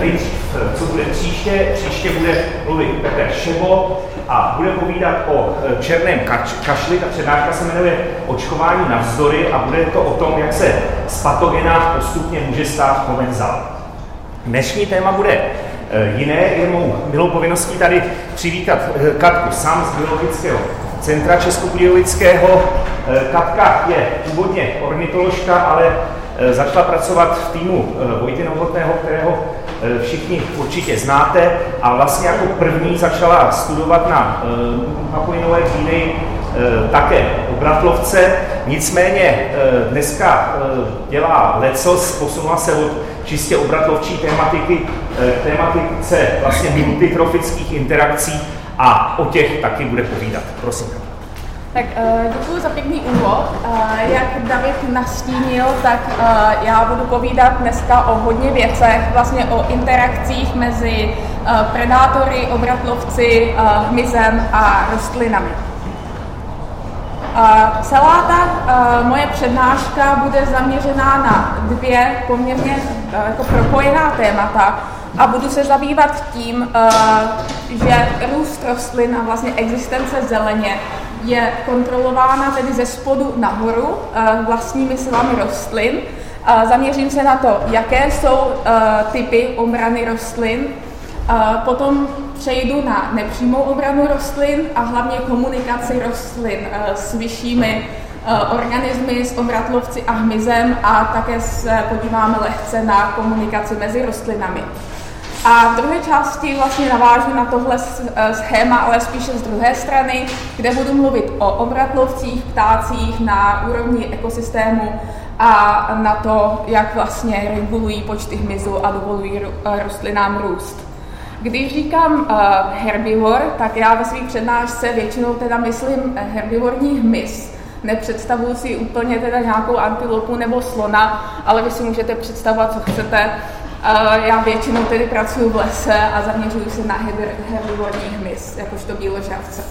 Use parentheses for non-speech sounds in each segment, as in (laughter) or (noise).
nejdřív, co bude příště. Příště bude mluvit Petr Šebo a bude povídat o černém kašli. Ta přednáška se jmenuje Očkování navzdory a bude to o tom, jak se z patogena postupně může stát komenzál. Dnešní téma bude jiné, je mou milou povinností tady přivítat Katku sám z biologického centra Českobudějovického. Katka je původně ornitoložka, ale Eh, začala pracovat v týmu eh, Vojty Novotného, kterého eh, všichni určitě znáte a vlastně jako první začala studovat na Mapoinové Gíny také obratlovce, nicméně dneska dělá lecos, posunula se od čistě obratlovčí tématiky k tématice vlastně multitrofických interakcí a o těch taky bude povídat. Prosím. Tak uh, děkuji za pěkný úvod. Uh, jak David nastínil, tak uh, já budu povídat dneska o hodně věcech, vlastně o interakcích mezi predátory, obratlovci, hmyzem a rostlinami. Celá ta moje přednáška bude zaměřená na dvě poměrně jako propojená témata a budu se zabývat tím, že růst rostlin a vlastně existence zeleně je kontrolována tedy ze spodu nahoru eh, vlastními silami rostlin. Zaměřím se na to, jaké jsou eh, typy obrany rostlin, potom přejdu na nepřímou obranu rostlin a hlavně komunikaci rostlin eh, s vyššími organismy, s obratlovci a hmyzem a také se podíváme lehce na komunikaci mezi rostlinami. A v druhé části vlastně navážu na tohle eh, schéma, ale spíše z druhé strany, kde budu mluvit o obratlovcích, ptácích na úrovni ekosystému a na to, jak vlastně regulují počty hmyzu a dovolují eh, rostlinám růst. Když říkám uh, herbivor, tak já ve svých přednášce většinou teda myslím herbivorní hmyz. Nepředstavuji si úplně teda nějakou antilopu nebo slona, ale vy si můžete představovat, co chcete. Já většinou tedy pracuji v lese a zaměřuji se na herbivorní hmyz, jakožto bíložravce.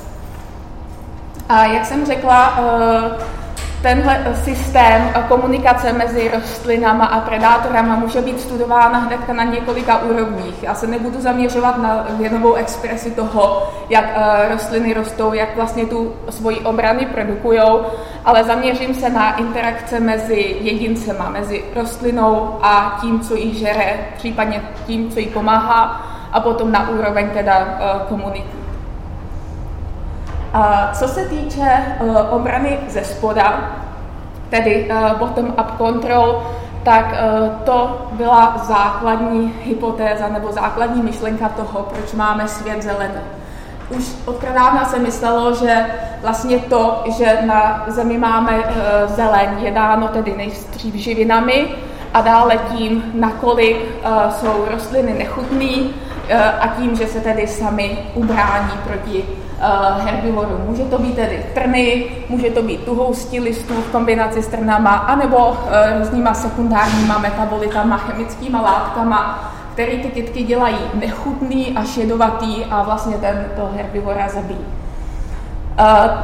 A jak jsem řekla, eh, tenhle systém komunikace mezi rostlinama a predátorama může být studována hned na několika úrovních. Já se nebudu zaměřovat na věnovou expresi toho, jak eh, rostliny rostou, jak vlastně tu svoji obrany produkují, ale zaměřím se na interakce mezi jedincema, mezi rostlinou a tím, co jí žere, případně tím, co jí pomáhá, a potom na úroveň teda eh, komunity. Co se týče uh, obrany ze spoda, tedy uh, bottom-up control, tak uh, to byla základní hypotéza nebo základní myšlenka toho, proč máme svět zelený. Už od pradávna se myslelo, že vlastně to, že na Zemi máme zeleň, je dáno tedy nejstřív živinami a dále tím, nakolik jsou rostliny nechutné a tím, že se tedy sami ubrání proti uh, herbivorů. Může to být tedy trny, může to být tuhoustí listů v kombinaci s trnama, anebo uh, různýma sekundárníma metabolitama, chemickýma látkama, které ty kytky dělají nechutný a šedovatý a vlastně ten to herbivora zabíjí.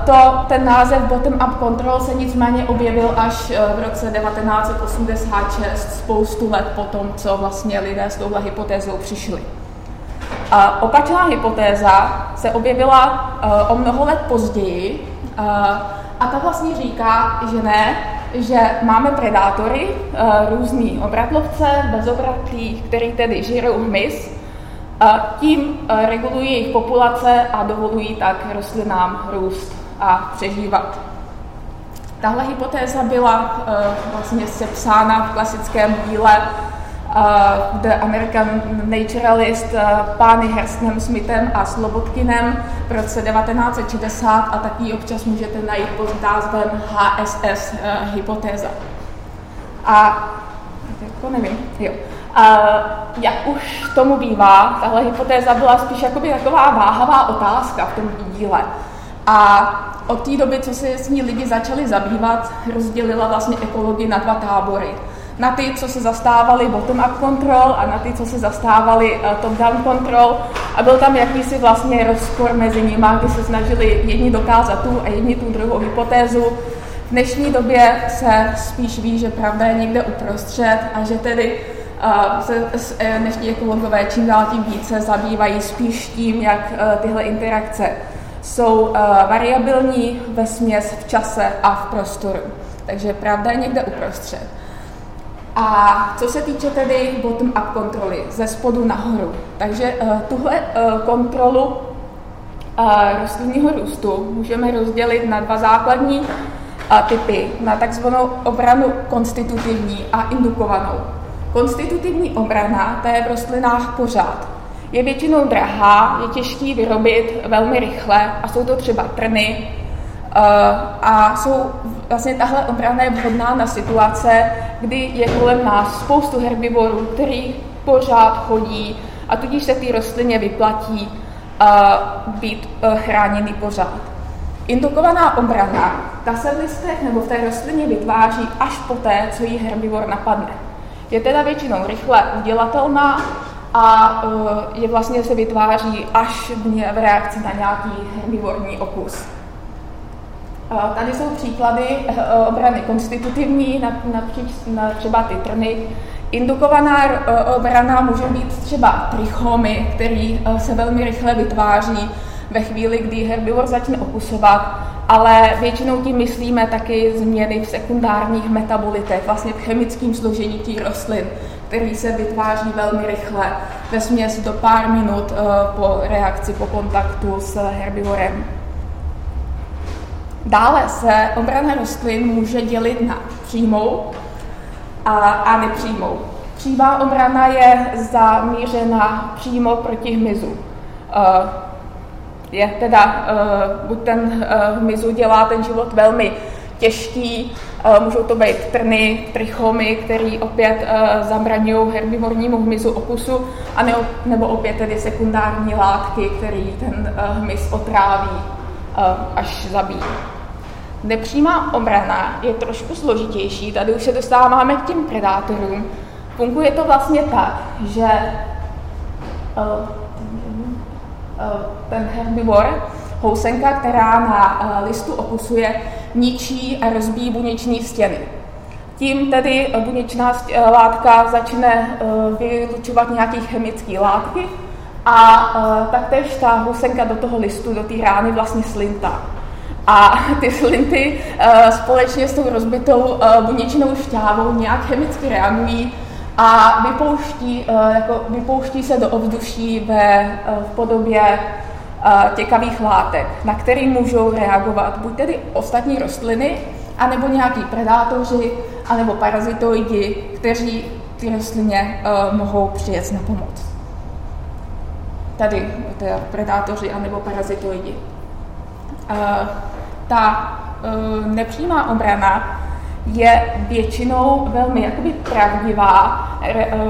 To, ten název Bottom-up control se nicméně objevil až v roce 1986, spoustu let po tom, co vlastně lidé s touhle hypotézou přišli. A opačná hypotéza se objevila uh, o mnoho let později uh, a ta vlastně říká, že ne, že máme predátory, uh, různý obratlovce, bezobratlí, který tedy žirou hmyz, a tím regulují jejich populace a dovolují tak rostlinám růst a přežívat. Tahle hypotéza byla vlastně sepsána v klasickém díle uh, The American Naturalist uh, pány Herstnem, Smithem a Slobotkinem v roce 1960 a taky občas můžete najít pod názvem HSS uh, eh, hypotéza. A to nevím, jo. A jak už tomu bývá, tahle hypotéza byla spíš jakoby taková váhavá otázka v tom díle. A od té doby, co se s ní lidi začali zabývat, rozdělila vlastně ekologii na dva tábory na ty, co se zastávali bottom-up control a na ty, co se zastávali uh, top-down control. A byl tam jakýsi vlastně rozpor mezi nimi, kdy se snažili jedni dokázat tu a jedni tu druhou hypotézu. V dnešní době se spíš ví, že pravda je někde uprostřed a že tedy se dnešní ekologové čím dál tím více zabývají spíš tím, jak tyhle interakce jsou variabilní ve směs v čase a v prostoru. Takže pravda je někde uprostřed. A co se týče tedy bottom-up kontroly, ze spodu nahoru, takže uh, tuhle uh, kontrolu uh, rostlinného růstu můžeme rozdělit na dva základní typy, na takzvanou obranu konstitutivní a indukovanou. Konstitutivní obrana, to je v rostlinách pořád. Je většinou drahá, je těžký vyrobit velmi rychle a jsou to třeba trny, a jsou vlastně tahle obrana je vhodná na situace, kdy je kolem nás spoustu herbivorů, který pořád chodí a tudíž se ty rostlině vyplatí být chráněný pořád. Indukovaná obrana, ta se v listech nebo v té rostlině vytváří až poté, co jí herbivor napadne. Je teda většinou rychle udělatelná a je vlastně se vytváří až v reakci na nějaký herbivorní okus. Tady jsou příklady eh, obrany konstitutivní, napříč, na třeba ty trny. Indukovaná eh, obrana může být třeba trichomy, který eh, se velmi rychle vytváří ve chvíli, kdy herbivor začne okusovat, ale většinou tím myslíme taky změny v sekundárních metabolitech, vlastně v chemickém složení těch rostlin, který se vytváří velmi rychle, ve směs do pár minut po reakci, po kontaktu s herbivorem. Dále se obrana rostlin může dělit na přímou a, a nepřímou. Přímá obrana je zamířena přímo proti hmyzu. Uh, je teda, uh, buď ten uh, hmyzu dělá ten život velmi těžký, můžou to být trny, trichomy, které opět zabraňují herbivornímu hmyzu okusu, a ne, nebo opět tedy sekundární látky, které ten hmyz otráví až zabíjí. Nepřímá obrana je trošku složitější, tady už se dostáváme k těm predátorům. Funguje to vlastně tak, že uh, ten herbivor, housenka, která na uh, listu okusuje, ničí a rozbíjí buněční stěny. Tím tedy buněčná látka začne vylučovat nějaké chemické látky a taktéž ta housenka do toho listu, do té rány vlastně slintá. A ty slinty uh, společně s tou rozbitou uh, buněčnou šťávou nějak chemicky reagují a vypouští, uh, jako vypouští se do ovzduší ve, v podobě těkavých látek, na který můžou reagovat buď tedy ostatní rostliny, anebo nějaký predátoři, anebo parazitoidi, kteří ty rostlině mohou přijet na pomoc. Tady teda predátoři anebo parazitoidi. Uh, ta uh, nepřímá obrana je většinou velmi jakoby pravdivá, re, uh,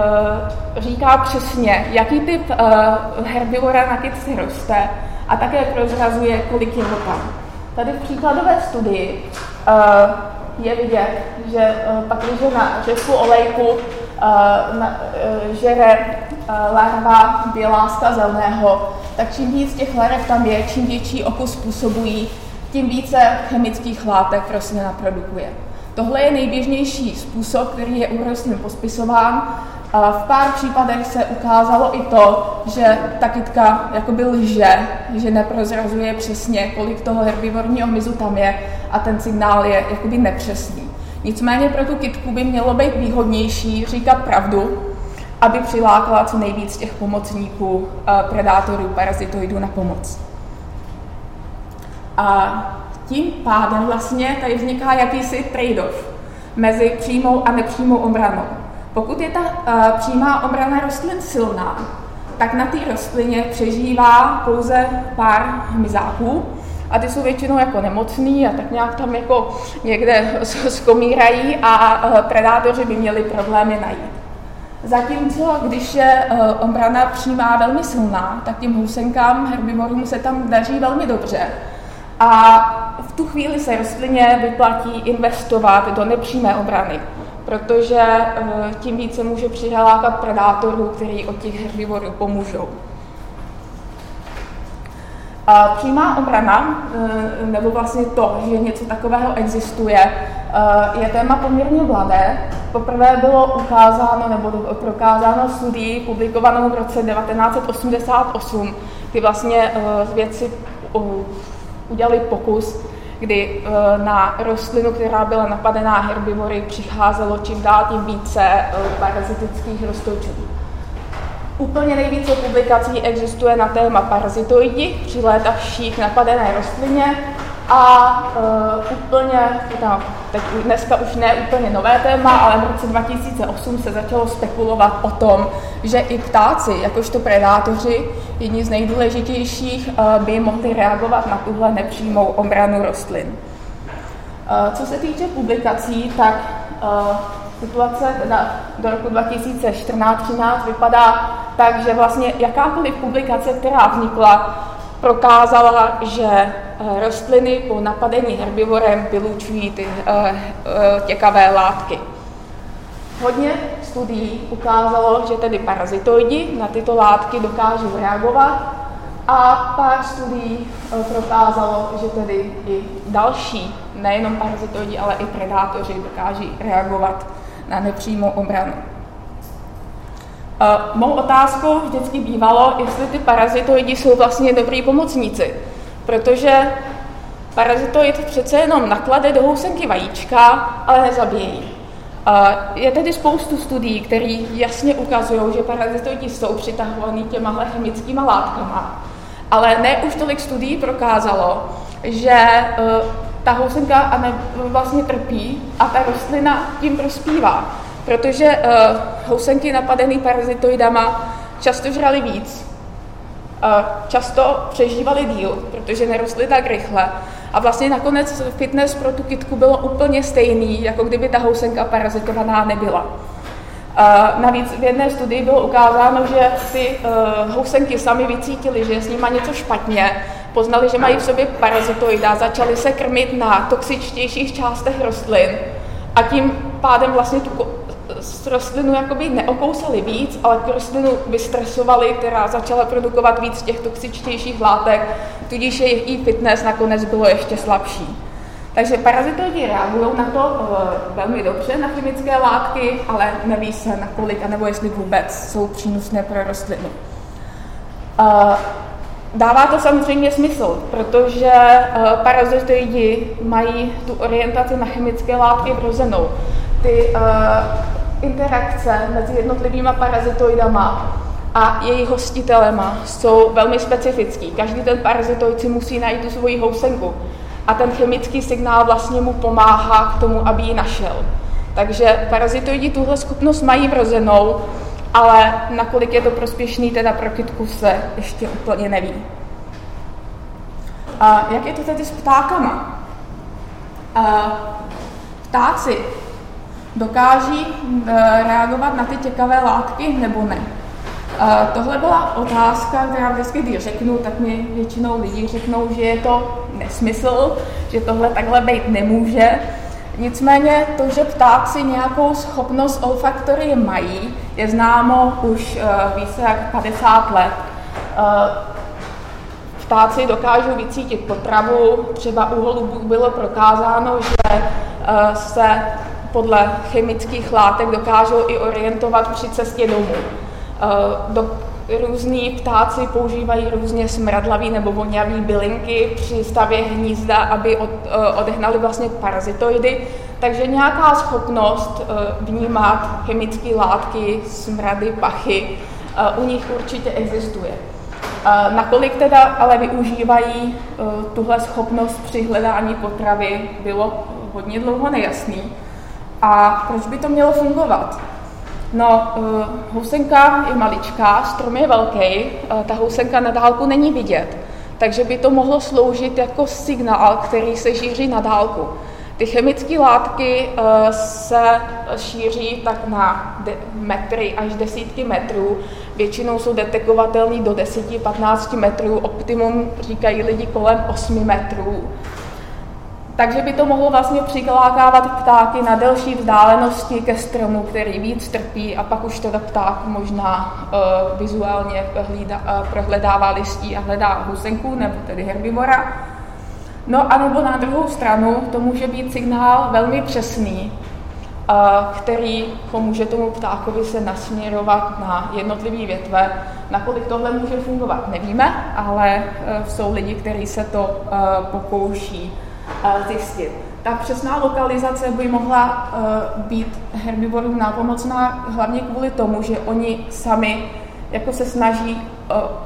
říká přesně, jaký typ uh, herbivora na kytce roste a také prozrazuje, kolik je ho tam. Tady v příkladové studii uh, je vidět, že uh, pak, když na řesku olejku uh, na, uh, žere uh, larva běláska zeleného, tak čím víc těch larev tam je, čím větší okus způsobují, tím více chemických látek rostlina produkuje. Tohle je nejběžnější způsob, který je u rostlin pospisován. A v pár případech se ukázalo i to, že ta kytka jakoby lže, že neprozrazuje přesně, kolik toho herbivorního hmyzu tam je a ten signál je jakoby nepřesný. Nicméně pro tu kytku by mělo být výhodnější říkat pravdu, aby přilákala co nejvíc těch pomocníků, predátorů, parazitoidů na pomoc. A tím pádem vlastně tady vzniká jakýsi trade-off mezi přímou a nepřímou obranou. Pokud je ta uh, přímá obrana rostlin silná, tak na té rostlině přežívá pouze pár hmyzáků a ty jsou většinou jako nemocný a tak nějak tam jako někde (laughs) skomírají a uh, predátoři by měli problémy najít. Zatímco, když je uh, obrana přímá velmi silná, tak tím housenkám, herbivorům se tam daří velmi dobře a v tu chvíli se rostlině vyplatí investovat do nepřímé obrany, protože eh, tím více může přilákat predátorů, který od těch herbivorů pomůžou. Přímá obrana, eh, nebo vlastně to, že něco takového existuje, eh, je téma poměrně mladé. Poprvé bylo ukázáno nebo prokázáno studií publikovanou v roce 1988, kdy vlastně věci udělali pokus, kdy na rostlinu, která byla napadená herbivory, přicházelo čím dál tím více parazitických rostoučů. Úplně nejvíce publikací existuje na téma parazitoidi při létavších napadené rostlině a uh, úplně, no, teď dneska už ne úplně nové téma, ale v roce 2008 se začalo spekulovat o tom, že i ptáci, jakožto predátoři, jedni z nejdůležitějších, uh, by mohli reagovat na tuhle nepřímou obranu rostlin. Uh, co se týče publikací, tak uh, situace teda do roku 2014-13 vypadá tak, že vlastně jakákoliv publikace, která vznikla, prokázala, že rostliny po napadení herbivorem vylučují ty uh, těkavé látky. Hodně studií ukázalo, že tedy parazitoidi na tyto látky dokážou reagovat a pár studií prokázalo, že tedy i další, nejenom parazitoidi, ale i predátoři dokáží reagovat na nepřímou obranu. Mou otázkou vždycky bývalo, jestli ty parazitoidi jsou vlastně dobrý pomocníci, protože parazitoid přece jenom naklade do housenky vajíčka, ale nezabíjí. Je tedy spoustu studií, které jasně ukazují, že parazitoidi jsou přitahovaní těma chemickými látkama, ale ne už tolik studií prokázalo, že uh, ta housenka vlastně trpí a ta rostlina tím prospívá. Protože uh, housenky napadený parazitoidama často žrali víc, často přežívali díl, protože nerostly tak rychle. A vlastně nakonec fitness pro tu kitku bylo úplně stejný, jako kdyby ta housenka parazitovaná nebyla. Uh, navíc v jedné studii bylo ukázáno, že ty uh, housenky sami vycítili, že je s nima něco špatně poznali, že mají v sobě parazitoida, začali se krmit na toxičtějších částech rostlin a tím pádem vlastně tu rostlinu jakoby neokousali víc, ale tu rostlinu vystresovali, která začala produkovat víc těch toxičtějších látek, tudíž její fitness nakonec bylo ještě slabší. Takže parazitoidi reagují na to uh, velmi dobře, na chemické látky, ale neví se na kolik, anebo jestli vůbec jsou přínosné pro rostlinu. Uh, Dává to samozřejmě smysl, protože uh, parazitoidi mají tu orientaci na chemické látky vrozenou. Ty interakce mezi jednotlivými parazitoidama a jejich hostitelema jsou velmi specifický. Každý ten parazitoid si musí najít tu svoji housenku a ten chemický signál vlastně mu pomáhá k tomu, aby ji našel. Takže parazitoidi tuhle schopnost mají vrozenou ale nakolik je to prospěšný teda pro kytku se ještě úplně neví. A jak je to tedy s ptákama? A ptáci dokáží e, reagovat na ty těkavé látky nebo ne? A tohle byla otázka, která vždycky, když řeknu, tak mi většinou lidí řeknou, že je to nesmysl, že tohle takhle být nemůže, Nicméně to, že ptáci nějakou schopnost olfaktory mají, je známo už uh, více jak 50 let. Ptáci dokážou vycítit potravu, třeba u holubů bylo prokázáno, že se podle chemických látek dokážou i orientovat při cestě domů. Uh, do, různí ptáci používají různě smradlavý nebo vonavý bylinky při stavě hnízda, aby od, eh, odehnali vlastně parazitoidy. Takže nějaká schopnost eh, vnímat chemické látky, smrady, pachy eh, u nich určitě existuje. Nakolik teda ale využívají tuhle schopnost při hledání potravy, bylo hodně dlouho nejasný. A proč by to mělo fungovat? No, uh, housenka je maličká, strom je velký, uh, ta housenka na dálku není vidět, takže by to mohlo sloužit jako signál, který se šíří na dálku. Ty chemické látky uh, se šíří tak na metry až desítky metrů. Většinou jsou detekovatelné do 10-15 metrů, optimum říkají lidi kolem 8 metrů. Takže by to mohlo vlastně přilákávat ptáky na delší vzdálenosti ke stromu, který víc trpí a pak už teda pták možná uh, vizuálně hlída, uh, prohledává listí a hledá husenku nebo tedy herbivora. No a nebo na druhou stranu to může být signál velmi přesný, uh, který pomůže tomu ptákovi se nasměrovat na jednotlivé větve. Nakolik tohle může fungovat, nevíme, ale uh, jsou lidi, kteří se to uh, pokouší zjistit. Ta přesná lokalizace by mohla být herbivorům nápomocná hlavně kvůli tomu, že oni sami jako se snaží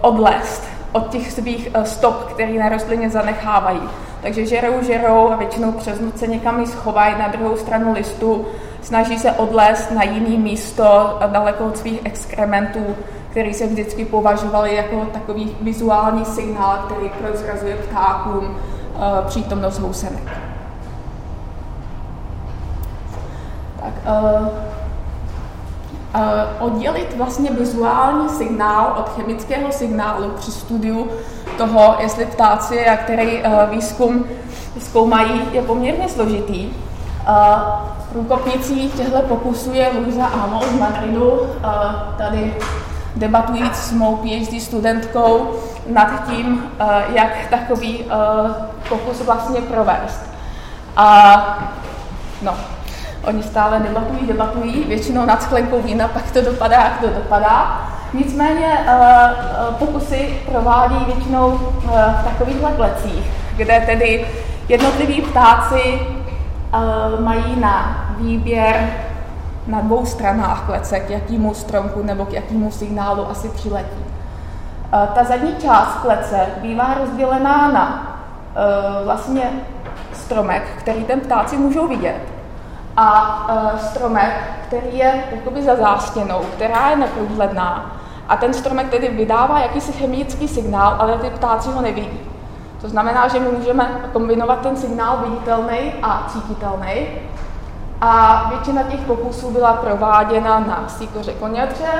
odlézt od těch svých stop, které na rostlině zanechávají. Takže žerou, žerou a většinou přes noc se někam schovají na druhou stranu listu, snaží se odlézt na jiný místo daleko od svých exkrementů, který se vždycky považovali jako takový vizuální signál, který prozrazuje ptákům, Eh, přítomnost housenek. Tak, uh, uh, oddělit vlastně vizuální signál od chemického signálu při studiu toho, jestli ptáci a který výzkum zkoumají, je poměrně složitý. Průkopnicí těchto pokusů je Luisa Amo z Madridu, tady debatujíc s mou PhD studentkou nad tím, eh, jak takový eh, pokus vlastně provést. A no, oni stále debatují, debatují, většinou nad sklenkou vína, pak to dopadá, jak to dopadá. Nicméně eh, pokusy provádí většinou v takovýchhle klecích, kde tedy jednotliví ptáci mají na výběr na dvou stranách klece, k jakýmu stromku nebo k jakýmu signálu asi přiletí. E, ta zadní část klece bývá rozdělená na e, vlastně stromek, který ten ptáci můžou vidět, a e, stromek, který je jakoby za zástěnou, která je neprůhledná. A ten stromek tedy vydává jakýsi chemický signál, ale ty ptáci ho nevidí. To znamená, že my můžeme kombinovat ten signál viditelný a cítitelný a většina těch pokusů byla prováděna na síkoře konětře,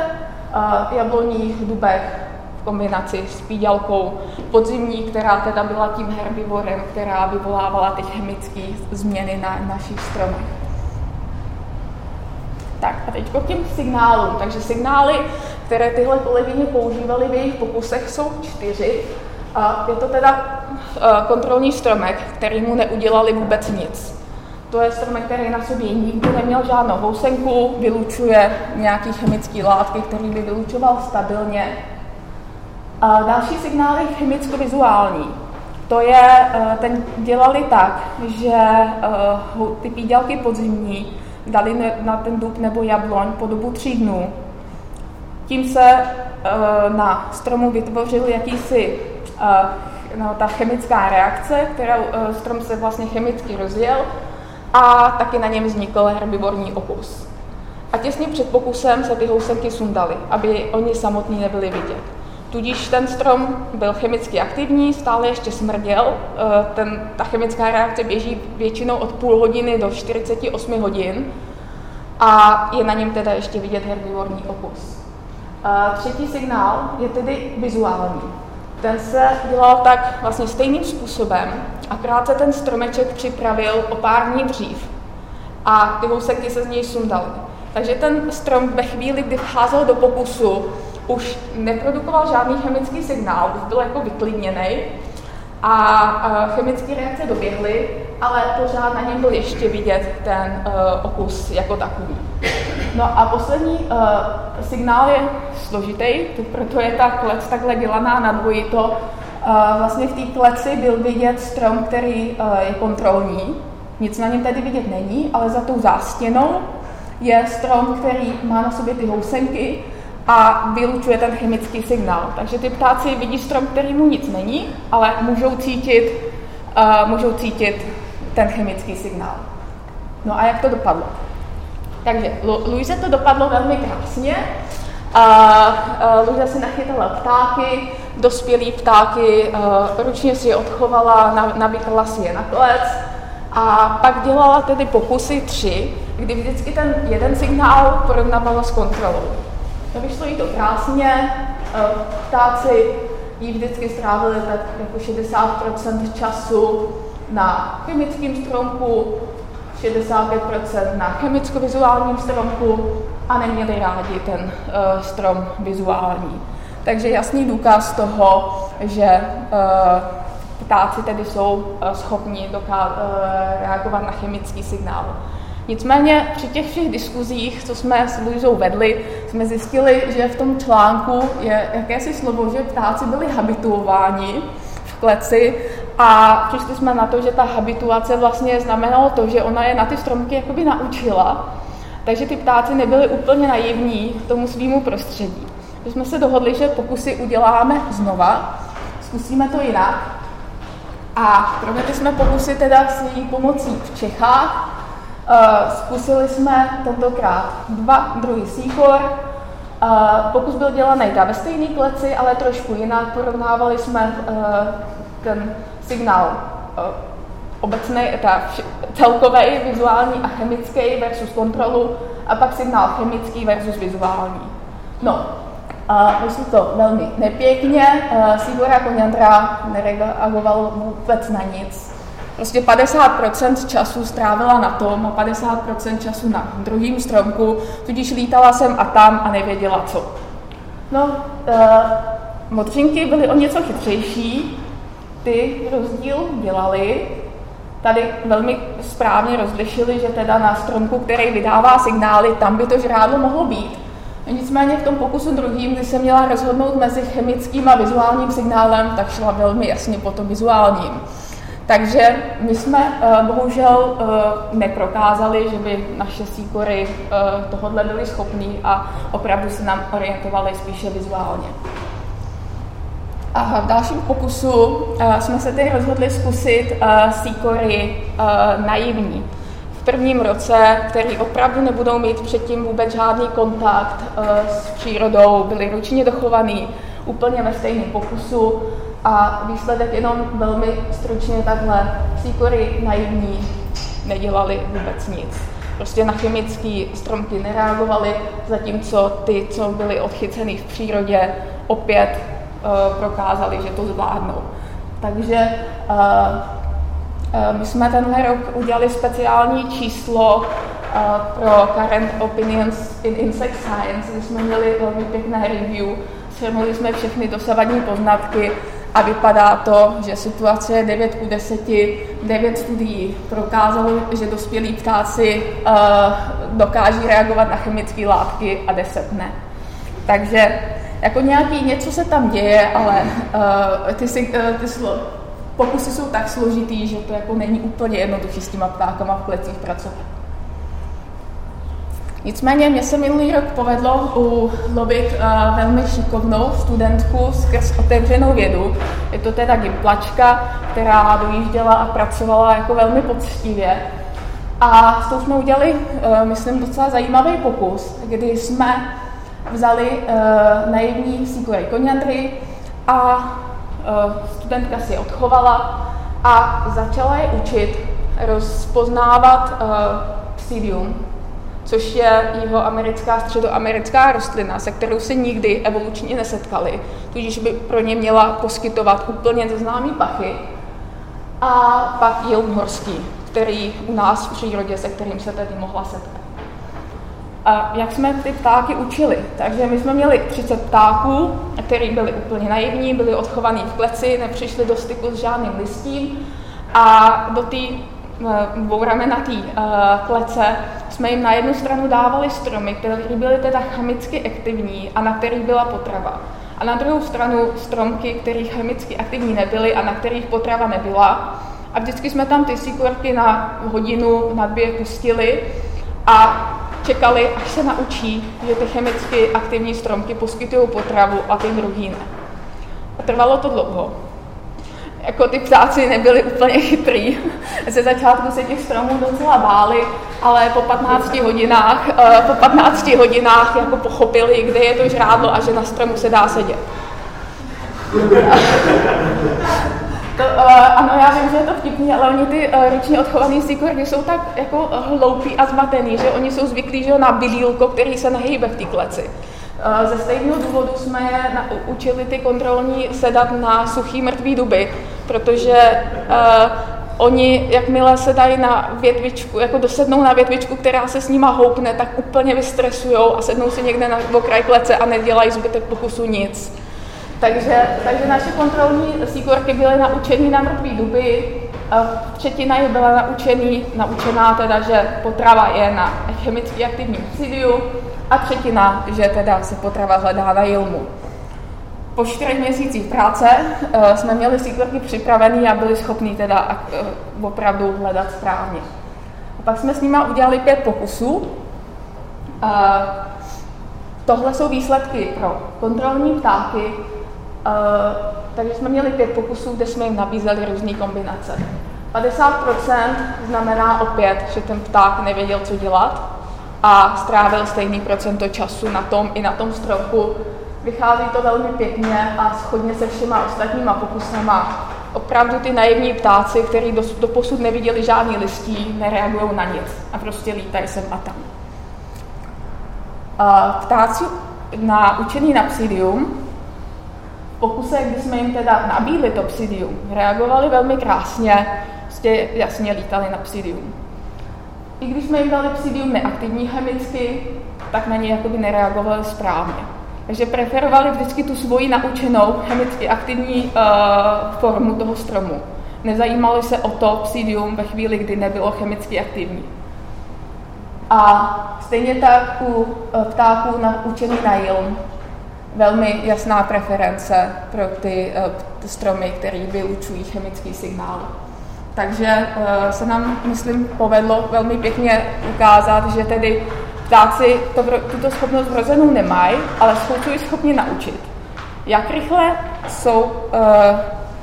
jabloních, dubech kombinaci s pídělkou podzimní, která teda byla tím herbivorem, která vyvolávala ty chemické změny na našich stromech. Tak a teď k těm signálům. Takže signály, které tyhle kolegyně používaly v jejich pokusech, jsou čtyři. A je to teda kontrolní stromek, který mu neudělali vůbec nic. To je stromek, který na sobě nikdy neměl žádnou housenku, vylučuje nějaký chemické látky, který by vylučoval stabilně. Další signál je chemicko-vizuální. To je, eh, ten dělali tak, že eh, ty pídělky podzimní dali na ten dub nebo jabloň po dobu tří dnů. Tím se eh, na stromu vytvořil jakýsi no, ta chemická reakce, kterou strom se vlastně chemicky rozjel a taky na něm vznikl herbivorní okus. A těsně před pokusem se ty housenky sundaly, aby oni samotní nebyli vidět. Tudíž ten strom byl chemicky aktivní, stále ještě smrděl. Eh, ten, ta chemická reakce běží většinou od půl hodiny do 48 hodin a je na něm teda ještě vidět herbivorní okus. Eh, třetí signál je tedy vizuální. Ten se dělal tak vlastně stejným způsobem, akorát se ten stromeček připravil o pár dní dřív a ty housenky se z něj sundaly. Takže ten strom ve chvíli, kdy vcházel do pokusu, už neprodukoval žádný chemický signál, už byl jako vyklidněný a chemické reakce doběhly, ale pořád na něm byl ještě vidět ten uh, okus jako takový. No a poslední uh, signál je složitý, proto je ta klec takhle dělaná na dvojito. Uh, vlastně v té kleci byl vidět strom, který je kontrolní, nic na něm tedy vidět není, ale za tou zástěnou je strom, který má na sobě ty housenky a vylučuje ten chemický signál. Takže ty ptáci vidí strom, který mu nic není, ale můžou cítit, uh, můžou cítit ten chemický signál. No a jak to dopadlo? Takže Luise to dopadlo velmi krásně. A Luisa si nachytala ptáky, dospělý ptáky, ručně si je odchovala, navykala si je na klec a pak dělala tedy pokusy tři, kdy vždycky ten jeden signál porovnávala s kontrolou. To vyšlo jí to krásně, ptáci jí vždycky strávili tak jako 60% času na chemickém stromku, 65% na chemicko-vizuálním stromku a neměli rádi ten uh, strom vizuální. Takže jasný důkaz toho, že uh, ptáci tedy jsou uh, schopni uh, reagovat na chemický signál. Nicméně při těch všech diskuzích, co jsme s Luizou vedli, jsme zjistili, že v tom článku je jakési slovo, že ptáci byli habituováni v kleci a přišli jsme na to, že ta habituace vlastně znamenalo to, že ona je na ty stromky jakoby naučila, takže ty ptáci nebyli úplně naivní tomu svýmu prostředí. Takže jsme se dohodli, že pokusy uděláme znova, zkusíme to jinak. A provedli jsme pokusy teda s její pomocí v Čechách. Uh, zkusili jsme tentokrát dva druhy síkor. Uh, pokus byl dělaný ve stejné kleci, ale trošku jinak. Porovnávali jsme uh, ten signál obecný, ta celkový, vizuální a chemický versus kontrolu a pak signál chemický versus vizuální. No, a vyšlo to velmi nepěkně, Sigora Konjandra nereagoval vůbec na nic. Prostě 50% času strávila na tom a 50% času na druhém stromku, tudíž lítala jsem a tam a nevěděla co. No, uh, modřinky byly o něco chytřejší, ty rozdíl dělali, tady velmi správně rozlišili, že teda na stromku, který vydává signály, tam by to žrádlo mohlo být. Nicméně v tom pokusu druhým, kdy se měla rozhodnout mezi chemickým a vizuálním signálem, tak šla velmi jasně po tom vizuálním. Takže my jsme uh, bohužel uh, neprokázali, že by naše síkory uh, tohodle byly schopní a opravdu se nám orientovali spíše vizuálně. A v dalším pokusu jsme se tedy rozhodli zkusit síkory naivní. V prvním roce, který opravdu nebudou mít předtím vůbec žádný kontakt s přírodou, byli ručně dochovaný úplně ve stejném pokusu a výsledek jenom velmi stručně takhle. Síkory naivní nedělali vůbec nic. Prostě na chemické stromky nereagovaly, zatímco ty, co byly odchyceny v přírodě, opět uh, prokázali, že to zvládnou. Takže uh, uh, my jsme tenhle rok udělali speciální číslo pro Current Opinions in Insect Science, kde jsme měli velmi pěkné review, shrnuli jsme všechny dosavadní poznatky a vypadá to, že situace je 9 ku 10, 9 studií prokázalo, že dospělí ptáci uh, dokáží reagovat na chemické látky a 10 ne. Takže jako nějaký něco se tam děje, ale uh, ty, uh, ty slo, pokusy jsou tak složitý, že to jako není úplně jednoduchý s těma ptákama v klecích pracovat. Nicméně mě se minulý rok povedlo ulovit uh, velmi šikovnou studentku skrz otevřenou vědu. Je to teda gimplačka, která dojížděla a pracovala jako velmi poctivě. A s tou jsme udělali, uh, myslím, docela zajímavý pokus, kdy jsme vzali uh, naivní síkové koniandry a uh, studentka si je odchovala a začala je učit rozpoznávat uh, psidium, což je jeho americká středoamerická rostlina, se kterou se nikdy evolučně nesetkali, tudíž by pro ně měla poskytovat úplně neznámý pachy. A pak jilm horský, který u nás v přírodě, se kterým se tedy mohla setkat. A jak jsme ty ptáky učili? Takže my jsme měli 30 ptáků, který byli úplně naivní, byli odchovaní v kleci, nepřišli do styku s žádným listím a do té dvouramenatý uh, klece jsme jim na jednu stranu dávali stromy, které byly teda chemicky aktivní a na kterých byla potrava. A na druhou stranu stromky, které chemicky aktivní nebyly a na kterých potrava nebyla. A vždycky jsme tam ty síkorky na hodinu, na dvě pustili a čekali, až se naučí, že ty chemicky aktivní stromky poskytují potravu a ty druhý ne. A trvalo to dlouho jako ty ptáci nebyli úplně chytrý. Ze začátku se těch stromů docela báli, ale po 15 hodinách, eh, po 15 hodinách jako pochopili, kde je to žrádlo a že na stromu se dá sedět. (laughs) To, uh, ano, já vím, že je to vtipný, ale oni ty uh, ručně odchované síkorky jsou tak jako hloupí a zmatený, že oni jsou zvyklí že na bylílko, který se nehýbe v té kleci. Uh, ze stejného důvodu jsme je učili ty kontrolní sedat na suchý mrtvý duby, protože uh, oni, jakmile se dají na větvičku, jako dosednou na větvičku, která se s nima houpne, tak úplně vystresují a sednou si někde na okraj klece a nedělají zbytek pokusu nic. Takže, takže naše kontrolní síkorky byly naučený na mrtvý duby, třetina je byla naučený, naučená teda, že potrava je na chemicky aktivním obsidiu a třetina, že teda se potrava hledá na jilmu. Po čtyřech měsících práce uh, jsme měli síkorky připravený a byli schopni teda uh, opravdu hledat správně. A pak jsme s nimi udělali pět pokusů. Uh, tohle jsou výsledky pro kontrolní ptáky, uh, takže jsme měli pět pokusů, kde jsme jim nabízeli různé kombinace. 50% znamená opět, že ten pták nevěděl, co dělat a strávil stejný procento času na tom i na tom stromku, Vychází to velmi pěkně a schodně se všema ostatníma pokusama. Opravdu ty naivní ptáci, kteří do, posud neviděli žádný listí, nereagují na nic a prostě lítají sem a tam. Ptáci na učení na psidium, pokuse, kdy jsme jim teda nabídli to psidium, reagovali velmi krásně, prostě jasně lítali na psidium. I když jsme jim dali psidium neaktivní chemicky, tak na ně jakoby nereagovali správně. Takže preferovali vždycky tu svoji naučenou chemicky aktivní uh, formu toho stromu. Nezajímali se o to psidium ve chvíli, kdy nebylo chemicky aktivní. A stejně tak u uh, ptáků naučený na jilm. Velmi jasná preference pro ty, ty stromy, které vyučují chemický signál. Takže uh, se nám, myslím, povedlo velmi pěkně ukázat, že tedy Ptáci to, tuto schopnost vrozenou nemají, ale jsou ji schopni naučit. Jak rychle jsou uh,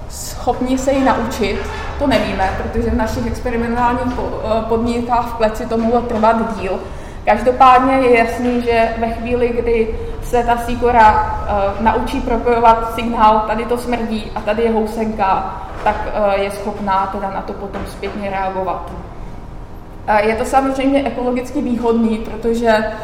schopni se ji naučit, to nevíme, protože v našich experimentálních eh, podmínkách v kleci to mohlo trvat díl. Každopádně je jasný, že ve chvíli, kdy se ta síkora uh, naučí propojovat signál, tady to smrdí a tady je housenka, tak uh, je schopná teda na to potom zpětně reagovat. Je to samozřejmě ekologicky výhodný, protože eh,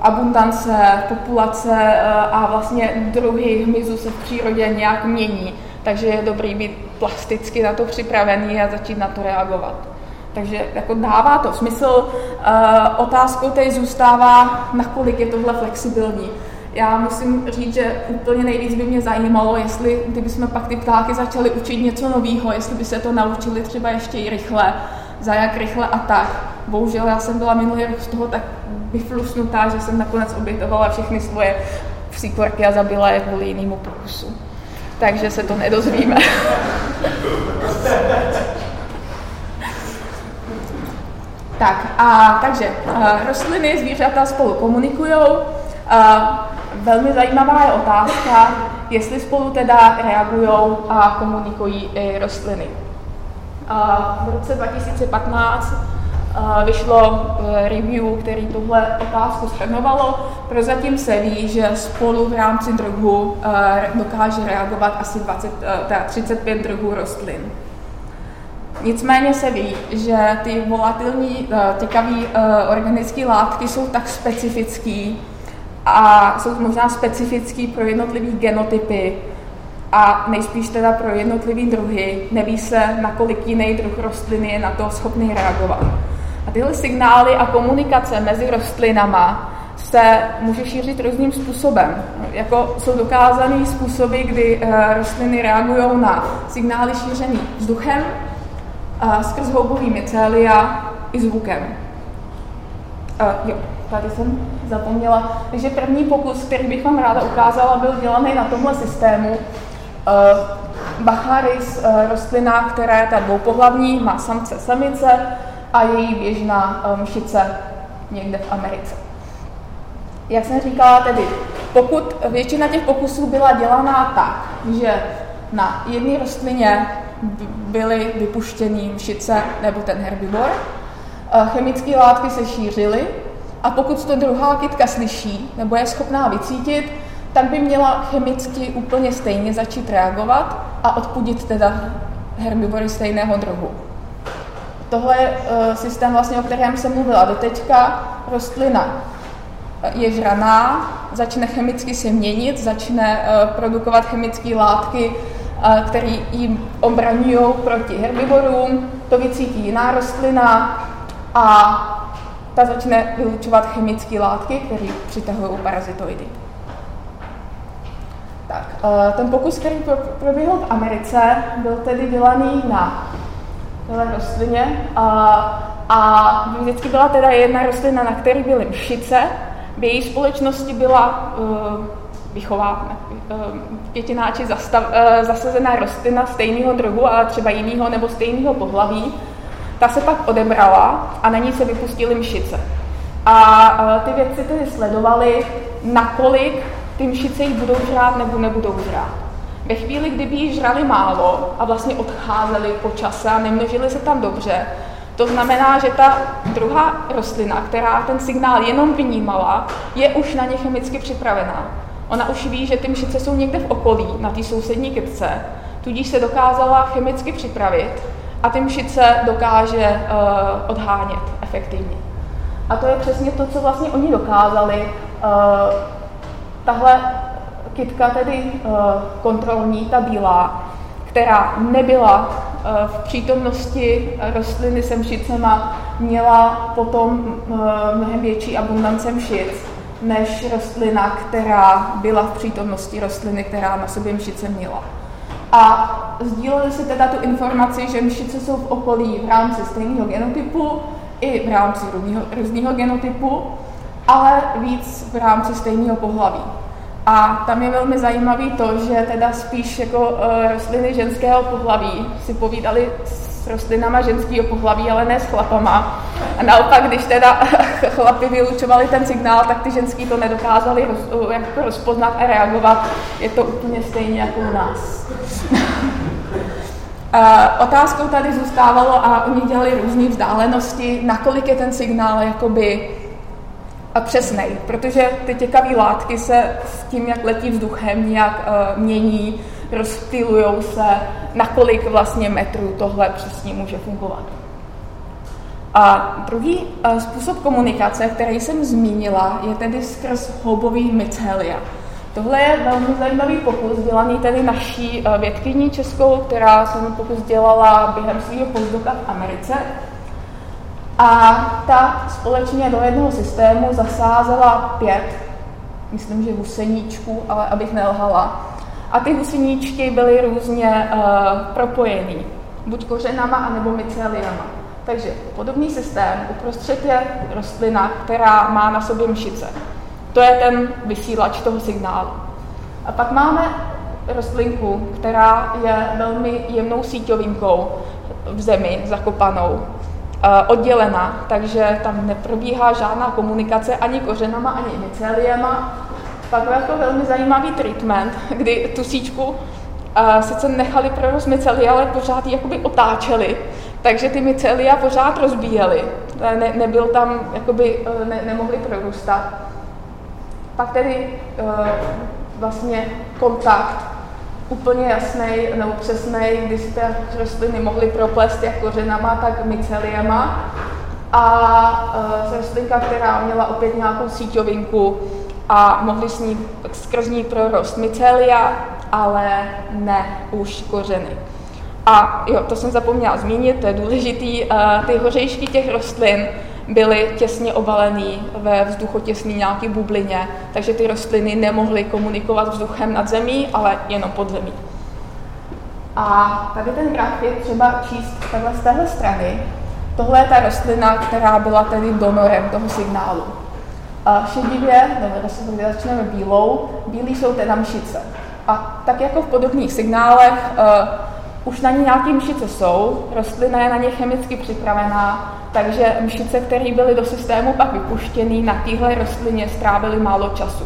abundance, populace eh, a vlastně druhy hmyzu se v přírodě nějak mění, takže je dobrý být plasticky na to připravený a začít na to reagovat. Takže jako dává to smysl. Eh, otázkou tady zůstává, nakolik je tohle flexibilní. Já musím říct, že úplně nejvíc by mě zajímalo, jestli kdybychom pak ty ptáky začali učit něco nového, jestli by se to naučili třeba ještě i rychle, za jak rychle a tak. Bohužel já jsem byla minulý rok z toho tak vyflusnutá, že jsem nakonec obětovala všechny svoje příkorky a zabila je kvůli jinému pokusu. Takže se to nedozvíme. (laughs) tak a takže uh, rostliny, zvířata spolu komunikují. Uh, velmi zajímavá je otázka, jestli spolu teda reagují a komunikují i rostliny v roce 2015 vyšlo review, který tuhle otázku shrnovalo. Prozatím se ví, že spolu v rámci druhu dokáže reagovat asi 20, 35 e, druhů rostlin. Nicméně se ví, že ty volatilní, těkavé organické látky jsou tak specifické a jsou možná specifické pro jednotlivé genotypy, a nejspíš teda pro jednotlivý druhy neví se, na kolik jiný druh rostliny je na to schopný reagovat. A tyhle signály a komunikace mezi rostlinama se může šířit různým způsobem. Jako jsou dokázané způsoby, kdy uh, rostliny reagují na signály šířený vzduchem, uh, skrz houbový mycelia i zvukem. Uh, jo, tady jsem zapomněla. Takže první pokus, který bych vám ráda ukázala, byl dělaný na tomhle systému. Uh, Bacharis, uh, rostlina, která je ta dvoupohlavní, má samce samice a její běžná uh, mšice někde v Americe. Jak jsem říkala tedy, pokud většina těch pokusů byla dělaná tak, že na jedné rostlině byly vypuštěny mšice nebo ten herbivor, chemické látky se šířily a pokud to druhá kytka slyší nebo je schopná vycítit, tak by měla chemicky úplně stejně začít reagovat a odpudit teda herbivory stejného druhu. Tohle je uh, systém, vlastně, o kterém jsem mluvila do teďka. Rostlina je žraná, začne chemicky se měnit, začne uh, produkovat chemické látky který jim obraňují proti herbivorům, to vycítí jiná rostlina a ta začne vylučovat chemické látky, které přitahují parazitoidy. Tak, eh, ten pokus, který proběhl v Americe, byl tedy dělaný na téhle rostlině a, a vždycky byla teda jedna rostlina, na které byly mšice. V její společnosti byla uh, vychová, uh, pětináči zastav, uh, zasazená rostlina stejného druhu, ale třeba jiného nebo stejného pohlaví. Ta se pak odebrala a na ní se vypustily mšice. A uh, ty věci tedy sledovaly, nakolik ty mšice jich budou žrát nebo nebudou žrát. Ve chvíli, kdyby jí žrali málo a vlastně odcházeli po čase a nemnožili se tam dobře, to znamená, že ta druhá rostlina, která ten signál jenom vnímala, je už na ně chemicky připravená. Ona už ví, že ty mšice jsou někde v okolí, na té sousední kytce, tudíž se dokázala chemicky připravit a ty mšice dokáže uh, odhánět efektivně. A to je přesně to, co vlastně oni dokázali. Uh, tahle kytka tedy uh, kontrolní, ta bílá, která nebyla uh, v přítomnosti rostliny se mšicema, měla potom uh, mnohem větší abundance mšic, než rostlina, která byla v přítomnosti rostliny, která na sobě mšice měla. A sdíleli si teda tu informaci, že mšice jsou v okolí v rámci stejného genotypu i v rámci různého genotypu, ale víc v rámci stejného pohlaví. A tam je velmi zajímavý to, že teda spíš jako uh, rostliny ženského pohlaví si povídali s rostlinama ženského pohlaví, ale ne s chlapama. A naopak, když teda (laughs) chlapi vylučovali ten signál, tak ty ženský to nedokázali jako rozpoznat a reagovat. Je to úplně stejně jako u nás. (laughs) Uh, otázkou tady zůstávalo, a oni dělali různé vzdálenosti, nakolik je ten signál jakoby přesnej, protože ty těkavé látky se s tím, jak letí vzduchem, nějak uh, mění, rozptilují se, nakolik vlastně metrů tohle přesně může fungovat. A druhý uh, způsob komunikace, který jsem zmínila, je tedy skrz houbový mycelia. Tohle je velmi zajímavý pokus, dělaný tedy naší uh, vědkyní českou, která se pokus dělala během svého postdoka v Americe a ta společně do jednoho systému zasázela pět, myslím, že huseníčků, ale abych nelhala. A ty huseníčky byly různě uh, propojený, buď kořenama, anebo myceliama. Takže podobný systém, uprostřed je rostlina, která má na sobě mšice. To je ten vysílač toho signálu. A pak máme rostlinku, která je velmi jemnou síťovinkou v zemi zakopanou oddělena, takže tam neprobíhá žádná komunikace ani kořenama, ani myceliema. Pak jako velmi zajímavý treatment, (laughs) kdy tu síčku uh, sice nechali prorost mycelia, ale pořád ji jakoby otáčeli, takže ty mycelia pořád rozbíjely. Ne, nebyl tam, jakoby ne, nemohli prorůstat. Pak tedy vlastně kontakt úplně jasný nebo přesný, kdy ty rostliny mohly proplést jak kořenama, tak myceliema. A uh, rostlinka, která měla opět nějakou síťovinku a mohli s ní skrz ní prorost mycelia, ale ne už kořeny. A jo, to jsem zapomněla zmínit, to je důležitý, uh, ty hořejšky těch rostlin byly těsně obalený ve vzduchotěsné nějaké bublině, takže ty rostliny nemohly komunikovat vzduchem nad zemí, ale jenom pod zemí. A tady ten graf je třeba číst takhle z téhle strany. Tohle je ta rostlina, která byla tedy donorem toho signálu. A šedivě, nebo se začneme bílou, bílý jsou teda mšice. A tak jako v podobných signálech, uh, už na ní nějaké mšice jsou, rostlina je na ně chemicky připravená, takže mšice, které byly do systému pak vypuštěny, na téhle rostlině strávily málo času,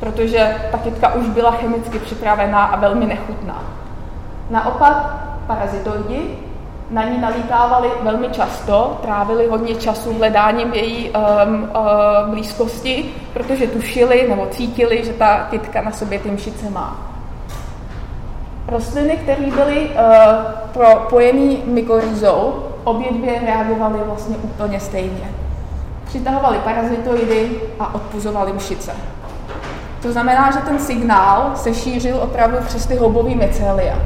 protože ta kytka už byla chemicky připravená a velmi nechutná. Naopak parazitoidi na ní nalítávali velmi často, trávili hodně času hledáním její um, uh, blízkosti, protože tušili nebo cítili, že ta kytka na sobě ty mšice má. Rostliny, které byly uh, propojené mykorýzou, obě dvě reagovaly vlastně úplně stejně. Přitahovaly parazitoidy a odpuzovaly mšice. To znamená, že ten signál se šířil opravdu přes ty houbové mycelia.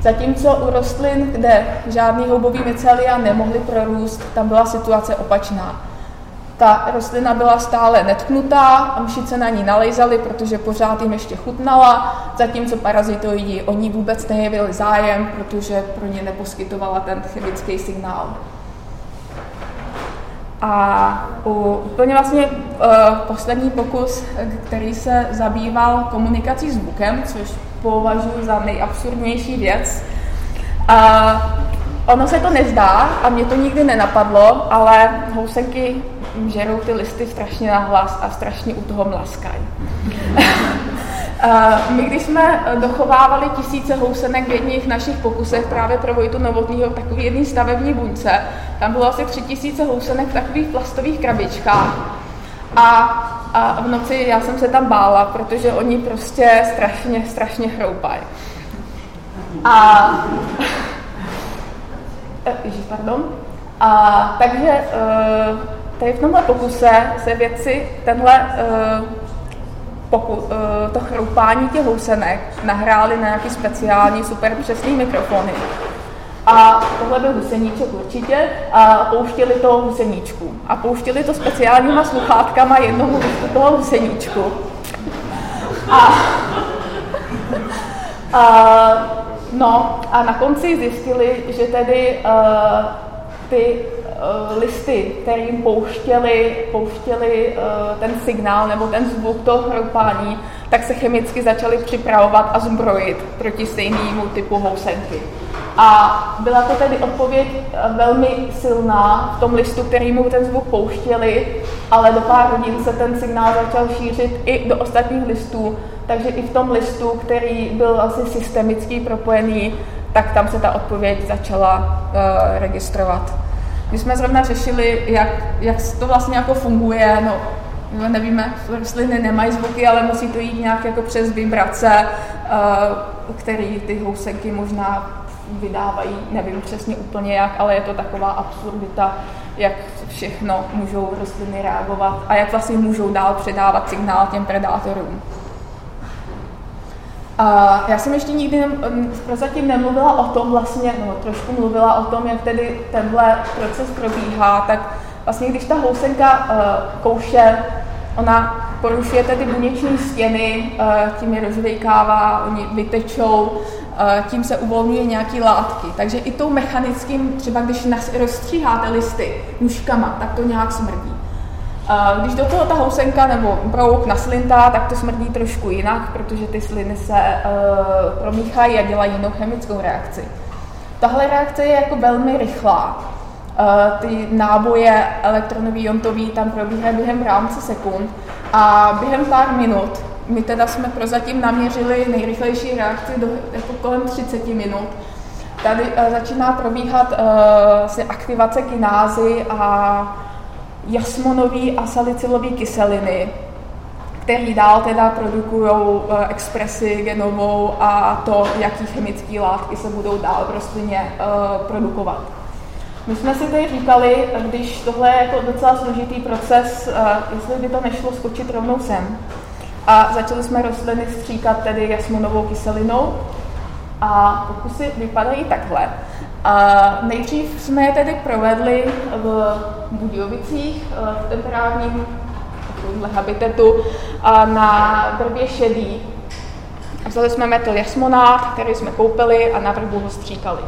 Zatímco u rostlin, kde žádný houbový mycelia nemohly prorůst, tam byla situace opačná. Ta rostlina byla stále netknutá, a mšice na ní nalejzaly, protože pořád jim ještě chutnala, zatímco parazitoidi o ní vůbec nejevili zájem, protože pro ně neposkytovala ten chemický signál. A úplně vlastně uh, poslední pokus, který se zabýval komunikací zvukem, což považuji za nejabsurdnější věc. A ono se to nezdá a mě to nikdy nenapadlo, ale housenky žerou ty listy strašně nahlas a strašně u toho mlaskají. (laughs) My, když jsme dochovávali tisíce housenek v jedných našich pokusech právě pro Vojtu Novotnýho v takový jedný stavební buňce, tam bylo asi tři tisíce housenek v takových plastových krabičkách. A, a v noci já jsem se tam bála, protože oni prostě strašně, strašně chroupají. A... (laughs) Ježiš, pardon. A, takže uh, tady v tomhle pokuse se věci, tenhle uh, poku, uh, to chroupání těch housenek nahráli na nějaký speciální super přesný mikrofony. A tohle byl huseníček určitě a pouštěli to huseníčku. A pouštěli to speciálníma sluchátkama listu toho huseníčku. A, a, no a na konci zjistili, že tedy uh, ty listy, kterým pouštěli, pouštěli uh, ten signál nebo ten zvuk toho hroupání, tak se chemicky začaly připravovat a zbrojit proti stejnému typu housenky. A byla to tedy odpověď velmi silná v tom listu, který mu ten zvuk pouštěli, ale do pár hodin se ten signál začal šířit i do ostatních listů, takže i v tom listu, který byl asi systemický propojený, tak tam se ta odpověď začala uh, registrovat. My jsme zrovna řešili, jak, jak to vlastně jako funguje, no, no nevíme, rostliny nemají zvuky, ale musí to jít nějak jako přes vibrace, uh, který ty housenky možná vydávají, nevím přesně úplně jak, ale je to taková absurdita, jak všechno můžou rostliny reagovat a jak vlastně můžou dál předávat signál těm predátorům. A já jsem ještě nikdy ne, prozatím nemluvila o tom vlastně, no trošku mluvila o tom, jak tedy tenhle proces probíhá, tak vlastně když ta housenka uh, kouše, ona porušuje tedy buněční stěny, uh, tím je rozvejkává, oni vytečou, uh, tím se uvolňuje nějaký látky. Takže i tou mechanickým, třeba když rozstříháte listy nůžkama, tak to nějak smrdí. Když do toho ta housenka nebo brouk naslintá, tak to smrdí trošku jinak, protože ty sliny se uh, promíchají a dělají jinou chemickou reakci. Tahle reakce je jako velmi rychlá. Uh, ty náboje elektronový, iontový tam probíhají během rámce sekund a během pár minut my teda jsme prozatím naměřili nejrychlejší reakci do jako kolem 30 minut. Tady uh, začíná probíhat uh, aktivace kinázy a jasmonový a salicylový kyseliny, který dál teda produkují eh, expresi genovou a to, jaký chemické látky se budou dál v rostlině uh, produkovat. My jsme si tady říkali, když tohle je jako docela složitý proces, uh, jestli by to nešlo skočit rovnou sem. A začali jsme rostliny stříkat tedy jasmonovou kyselinou a pokusy vypadají takhle. A nejdřív jsme je tedy provedli v Budějovicích, eh, v temperárním habitetu a na vrbě šedý. Vzali jsme metl jasmonát, který jsme koupili a na vrbu ho stříkali.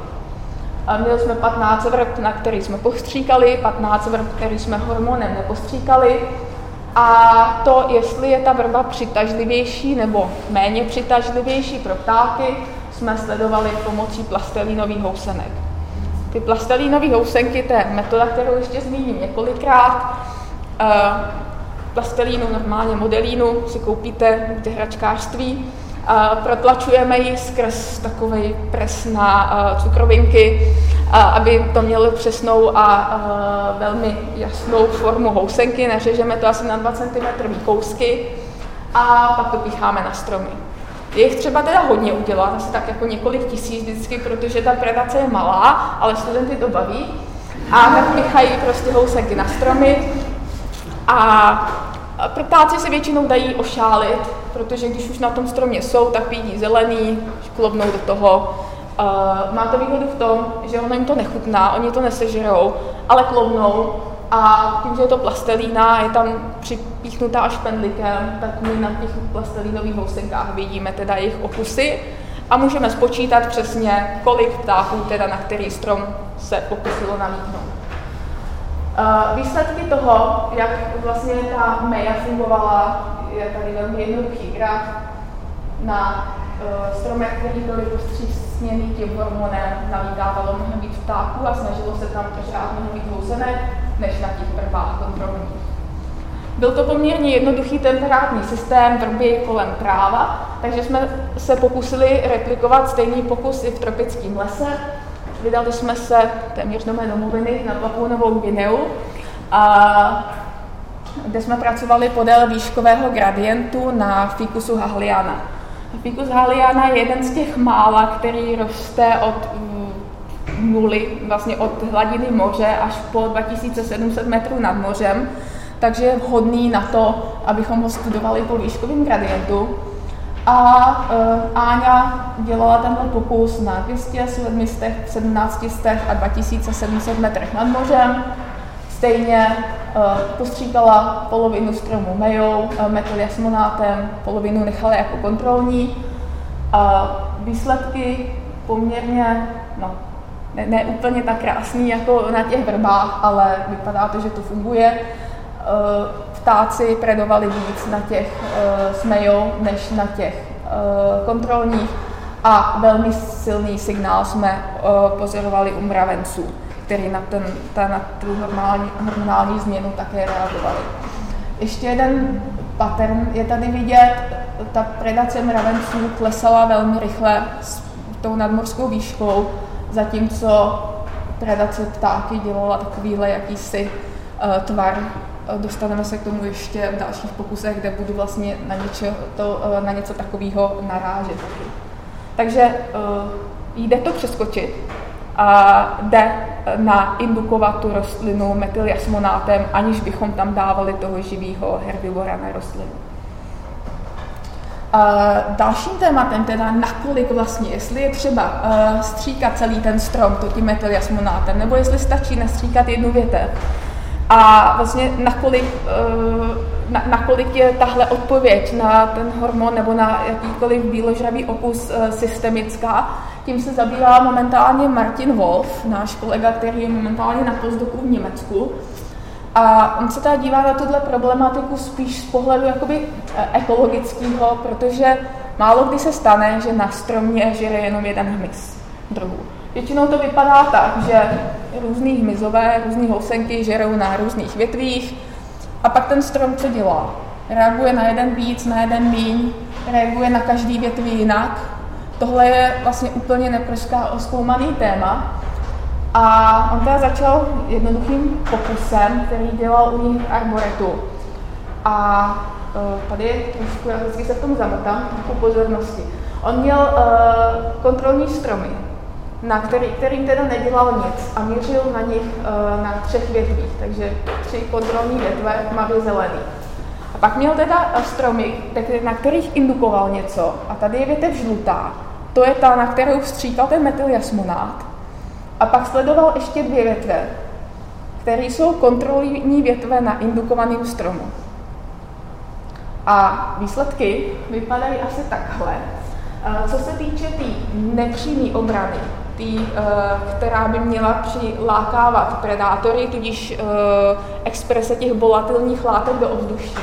A měli jsme 15 vrb, na který jsme postříkali, 15 vrb, který jsme hormonem nepostříkali. A to, jestli je ta vrba přitažlivější nebo méně přitažlivější pro ptáky, jsme sledovali pomocí plastelínových housenek. Ty plastelínové housenky, to je metoda, kterou ještě zmíním několikrát. Uh, plastelínu, normálně modelínu, si koupíte v hračkářství. Uh, protlačujeme ji skrz takový pres na uh, cukrovinky, aby to mělo přesnou a velmi jasnou formu housenky. Neřežeme to asi na 2 cm kousky a pak to pícháme na stromy. Je jich třeba teda hodně udělat, asi tak jako několik tisíc vždycky, protože ta predace je malá, ale studenty to baví. A tak pichají prostě housenky na stromy. A prtáci se většinou dají ošálit, protože když už na tom stromě jsou, tak pídí zelený, klobnou do toho Uh, má to výhodu v tom, že ono jim to nechutná, oni to nesežerou, ale klovnou a tím, že je to plastelína, je tam připíchnutá až pendlikem, tak my na těch plastelínových housenkách vidíme teda jejich okusy a můžeme spočítat přesně, kolik ptáků teda na který strom se pokusilo nalítnout. Uh, výsledky toho, jak vlastně ta meja fungovala, je tady velmi jednoduchý graf na uh, stromech, který byly postřísněný tím hormonem, nalítávalo mnohem víc ptáků a snažilo se tam pořád mnohem víc housenek, než na těch prvách kontrolních. Byl to poměrně jednoduchý temperátní systém vrby kolem práva, takže jsme se pokusili replikovat stejný pokus i v tropickém lese. Vydali jsme se téměř do mé domoviny na Papou Novou Guineu, a kde jsme pracovali podél výškového gradientu na Ficusu hahliana. Ficus hahliana je jeden z těch mála, který roste od nuly, vlastně od hladiny moře až po 2700 metrů nad mořem, takže je vhodný na to, abychom ho studovali po výškovém gradientu. A e, Áňa dělala tenhle pokus na 200 sedmistech, 1700 a 2700 metrech nad mořem. Stejně e, postříkala polovinu stromu mejou, e, metyljasmonátem, polovinu nechala jako kontrolní. A výsledky poměrně no, ne, ne úplně tak krásný jako na těch vrbách, ale vypadá to, že to funguje. E, ptáci predovali víc na těch e, smejou než na těch e, kontrolních a velmi silný signál jsme pozorovali u mravenců, který na, ten, ta, na tu hormonální, hormonální změnu také reagovali. Ještě jeden pattern je tady vidět, ta predace mravenců klesala velmi rychle s tou nadmorskou výškou, zatímco predace ptáky dělala takovýhle jakýsi uh, tvar. Dostaneme se k tomu ještě v dalších pokusech, kde budu vlastně na něco, to, uh, na něco takového narážet. Takže uh, jde to přeskočit a jde na indukovat tu rostlinu metyljasmonátem, aniž bychom tam dávali toho živého herbivora na rostlinu. Dalším tématem teda, nakolik vlastně, jestli je třeba uh, stříkat celý ten strom, to tím metyljasmonátem, nebo jestli stačí nastříkat jednu větev. A vlastně nakolik, uh, na, nakolik je tahle odpověď na ten hormon nebo na jakýkoliv bíložravý okus uh, systemická, tím se zabývá momentálně Martin Wolf, náš kolega, který je momentálně na pozdoku v Německu. A on se teda dívá na tuhle problematiku spíš z pohledu jakoby eh, ekologického, protože málo kdy se stane, že na stromě žere jenom jeden hmyz druhů. Většinou to vypadá tak, že různý hmyzové, různé housenky žerou na různých větvích a pak ten strom co dělá? Reaguje na jeden víc, na jeden míň, reaguje na každý větví jinak. Tohle je vlastně úplně neproská oskoumaný téma a on teda začal jednoduchým pokusem, který dělal u nich arboretu. A uh, tady trošku, já se v tom zamotám, trochu pozornosti. On měl uh, kontrolní stromy, na který, kterým teda nedělal nic a měřil na nich uh, na třech větvích, takže tři kontrolní větve tmavě zelený. A pak měl teda stromy, na kterých indukoval něco a tady je větev žlutá. To je ta, na kterou vstříkal ten metyljasmonát. A pak sledoval ještě dvě větve, které jsou kontrolní větve na indukovaném stromu. A výsledky vypadají asi takhle. Co se týče té tý nepřímé obrany, tý, eh, která by měla přilákávat predátory, tudíž eh, exprese těch volatilních látek do ovzduší,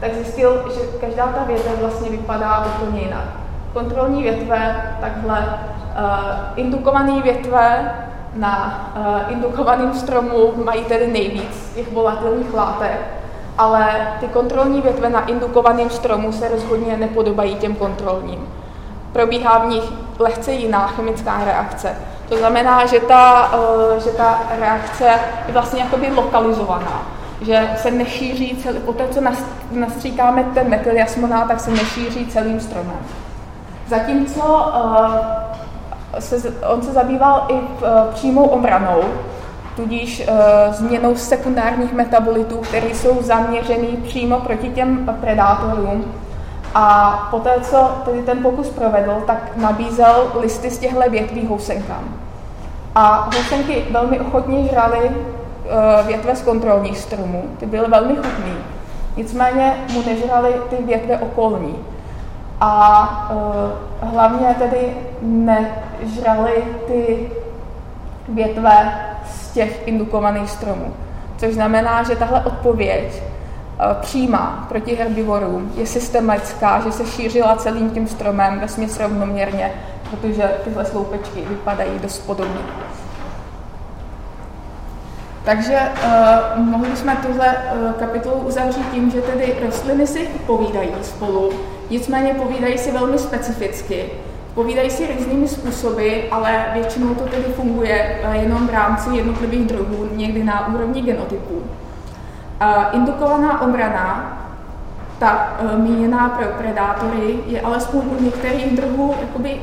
tak zjistil, že každá ta větev vlastně vypadá úplně jinak. Kontrolní větve, takhle eh, indukované větve na uh, indukovaném stromu mají tedy nejvíc těch volatilních látek, ale ty kontrolní větve na indukovaném stromu se rozhodně nepodobají těm kontrolním. Probíhá v nich lehce jiná chemická reakce. To znamená, že ta, uh, že ta reakce je vlastně jakoby lokalizovaná že se nešíří celý, po té, co nastříkáme ten metyljasmonát, tak se nešíří celým stromem. Zatímco se, on se zabýval i uh, přímou obranou, tudíž uh, změnou sekundárních metabolitů, které jsou zaměřený přímo proti těm predátorům. A poté, co tedy ten pokus provedl, tak nabízel listy z těchto větví housenkám. A housenky velmi ochotně žrali eh, větve z kontrolních stromů, ty byly velmi chutný. Nicméně mu nežrali ty větve okolní. A uh, hlavně tedy nežrali ty větve z těch indukovaných stromů. Což znamená, že tahle odpověď uh, přímá proti herbivorům je systematická, že se šířila celým tím stromem ve směs rovnoměrně, protože tyhle sloupečky vypadají dost podobně. Takže uh, mohli jsme tuhle uh, kapitolu uzavřít tím, že tedy rostliny si povídají spolu, nicméně povídají si velmi specificky. Povídají si různými způsoby, ale většinou to tedy funguje uh, jenom v rámci jednotlivých druhů, někdy na úrovni genotypů. Uh, indukovaná obrana, ta uh, míněná pro predátory, je alespoň u některých druhů jakoby,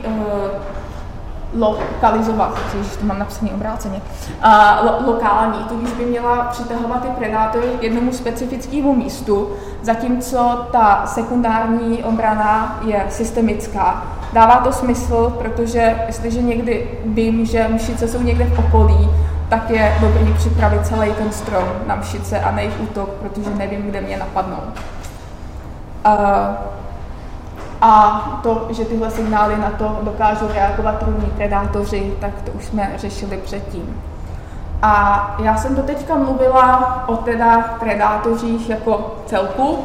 lokalizovat, když to mám napsané obráceně, uh, lo, lokální, tudíž by měla přitahovat ty predátory k jednomu specifickému místu, zatímco ta sekundární obrana je systemická. Dává to smysl, protože jestliže někdy vím, že mšice jsou někde v okolí, tak je dobrý připravit celý ten strom na mšice a nejich útok, protože nevím, kde mě napadnou. Uh, a to, že tyhle signály na to dokážou reagovat různí predátoři, tak to už jsme řešili předtím. A já jsem teďka mluvila o teda predátořích jako celku.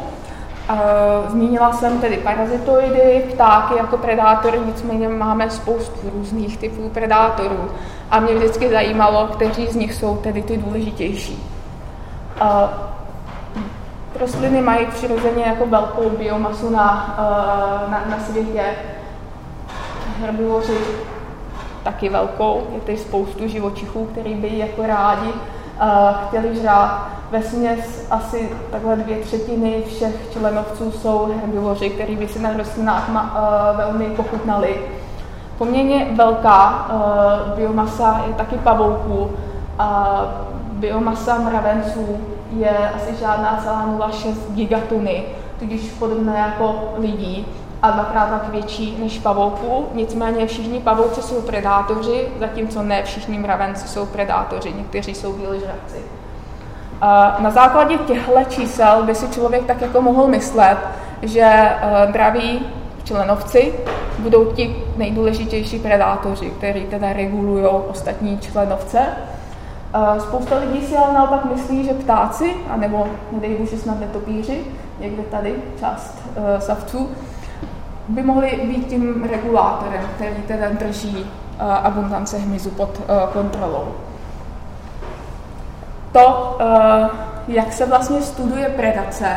Zmínila jsem tedy parazitoidy, ptáky jako predátory, nicméně máme spoustu různých typů predátorů. A mě vždycky zajímalo, kteří z nich jsou tedy ty důležitější. Rostliny mají přirozeně jako velkou biomasu na, eh, na, na světě. Herbivoři taky velkou. Je tady spoustu živočichů, který by jako rádi uh, chtěli žrát. Ve směs asi takhle dvě třetiny všech členovců jsou herbivoři, který by si na rostlinách ma, uh, velmi pochutnali. Poměrně velká uh, biomasa je taky pavouků. Uh, biomasa mravenců je asi žádná celá 0,6 gigatuny, tudíž podobné jako lidí a dvakrát tak větší než pavouků. Nicméně všichni pavouci jsou predátoři, zatímco ne všichni mravenci jsou predátoři, někteří jsou bíložravci. Na základě těchto čísel by si člověk tak jako mohl myslet, že e, draví členovci budou ti nejdůležitější predátoři, kteří teda regulují ostatní členovce. Spousta lidí si ale naopak myslí, že ptáci, anebo nedej bože snad netopíři, někde tady část uh, savců, by mohli být tím regulátorem, který teda drží uh, abundance hmyzu pod uh, kontrolou. To, uh, jak se vlastně studuje predace,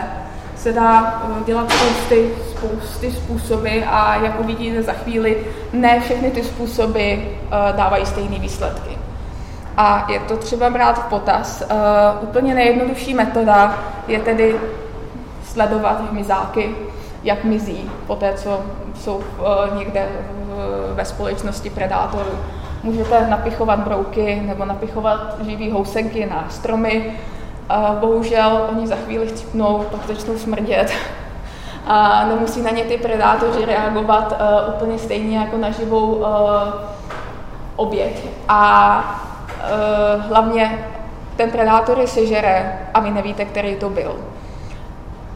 se dá dělat spousty, spousty způsoby a jak uvidíte za chvíli, ne všechny ty způsoby dávají stejné výsledky. A je to třeba brát v potaz. Uh, úplně nejjednodušší metoda je tedy sledovat hmyzáky, jak mizí po té, co jsou uh, někde v, ve společnosti predátorů. Můžete napichovat brouky nebo napichovat živý housenky na stromy. Uh, bohužel oni za chvíli chcipnou, pak začnou smrdět. (laughs) A nemusí na ně ty predátoři reagovat uh, úplně stejně jako na živou uh, oběť. A hlavně ten predátor je sežere a vy nevíte, který to byl.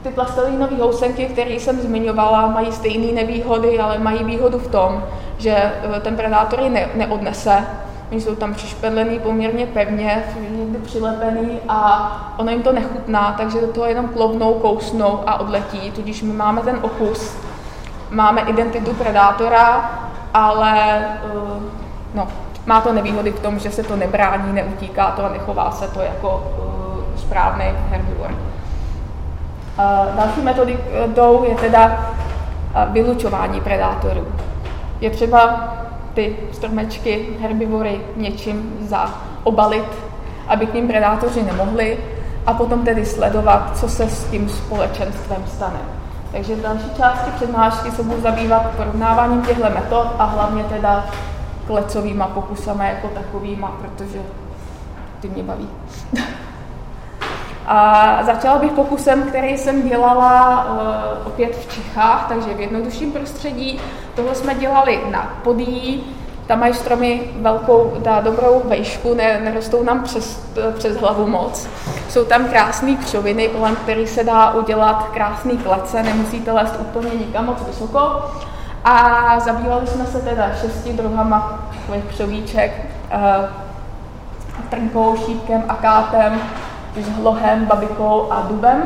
Ty plastelínové housenky, které jsem zmiňovala, mají stejné nevýhody, ale mají výhodu v tom, že eh, ten predátor je ne, neodnese. Oni jsou tam přišpedlený poměrně pevně, někdy přilepený a ono jim to nechutná, takže do toho jenom klovnou, kousnou a odletí. Tudíž my máme ten okus, máme identitu predátora, ale uh, no, má to nevýhody v tom, že se to nebrání, neutíká to a nechová se to jako uh, správný herbivor. Uh, další metodou je teda uh, vylučování predátorů. Je třeba ty stromečky, herbivory něčím zaobalit, aby k ním predátoři nemohli a potom tedy sledovat, co se s tím společenstvem stane. Takže v další části přednášky se budu zabývat porovnáváním těchto metod a hlavně teda klecovýma pokusama jako takovýma, protože ty mě baví. A začala bych pokusem, který jsem dělala uh, opět v Čechách, takže v jednodušším prostředí. Tohle jsme dělali na podí, tam mají stromy velkou, dá dobrou vejšku, ne, nerostou nám přes, přes hlavu moc. Jsou tam krásné křoviny, kolem kterých se dá udělat krásný klece, nemusíte lézt úplně nikam moc vysoko. A zabývali jsme se teda šesti druhama takových křovíček, uh, trnkou, šípkem, akátem, žhlohem, babikou a dubem.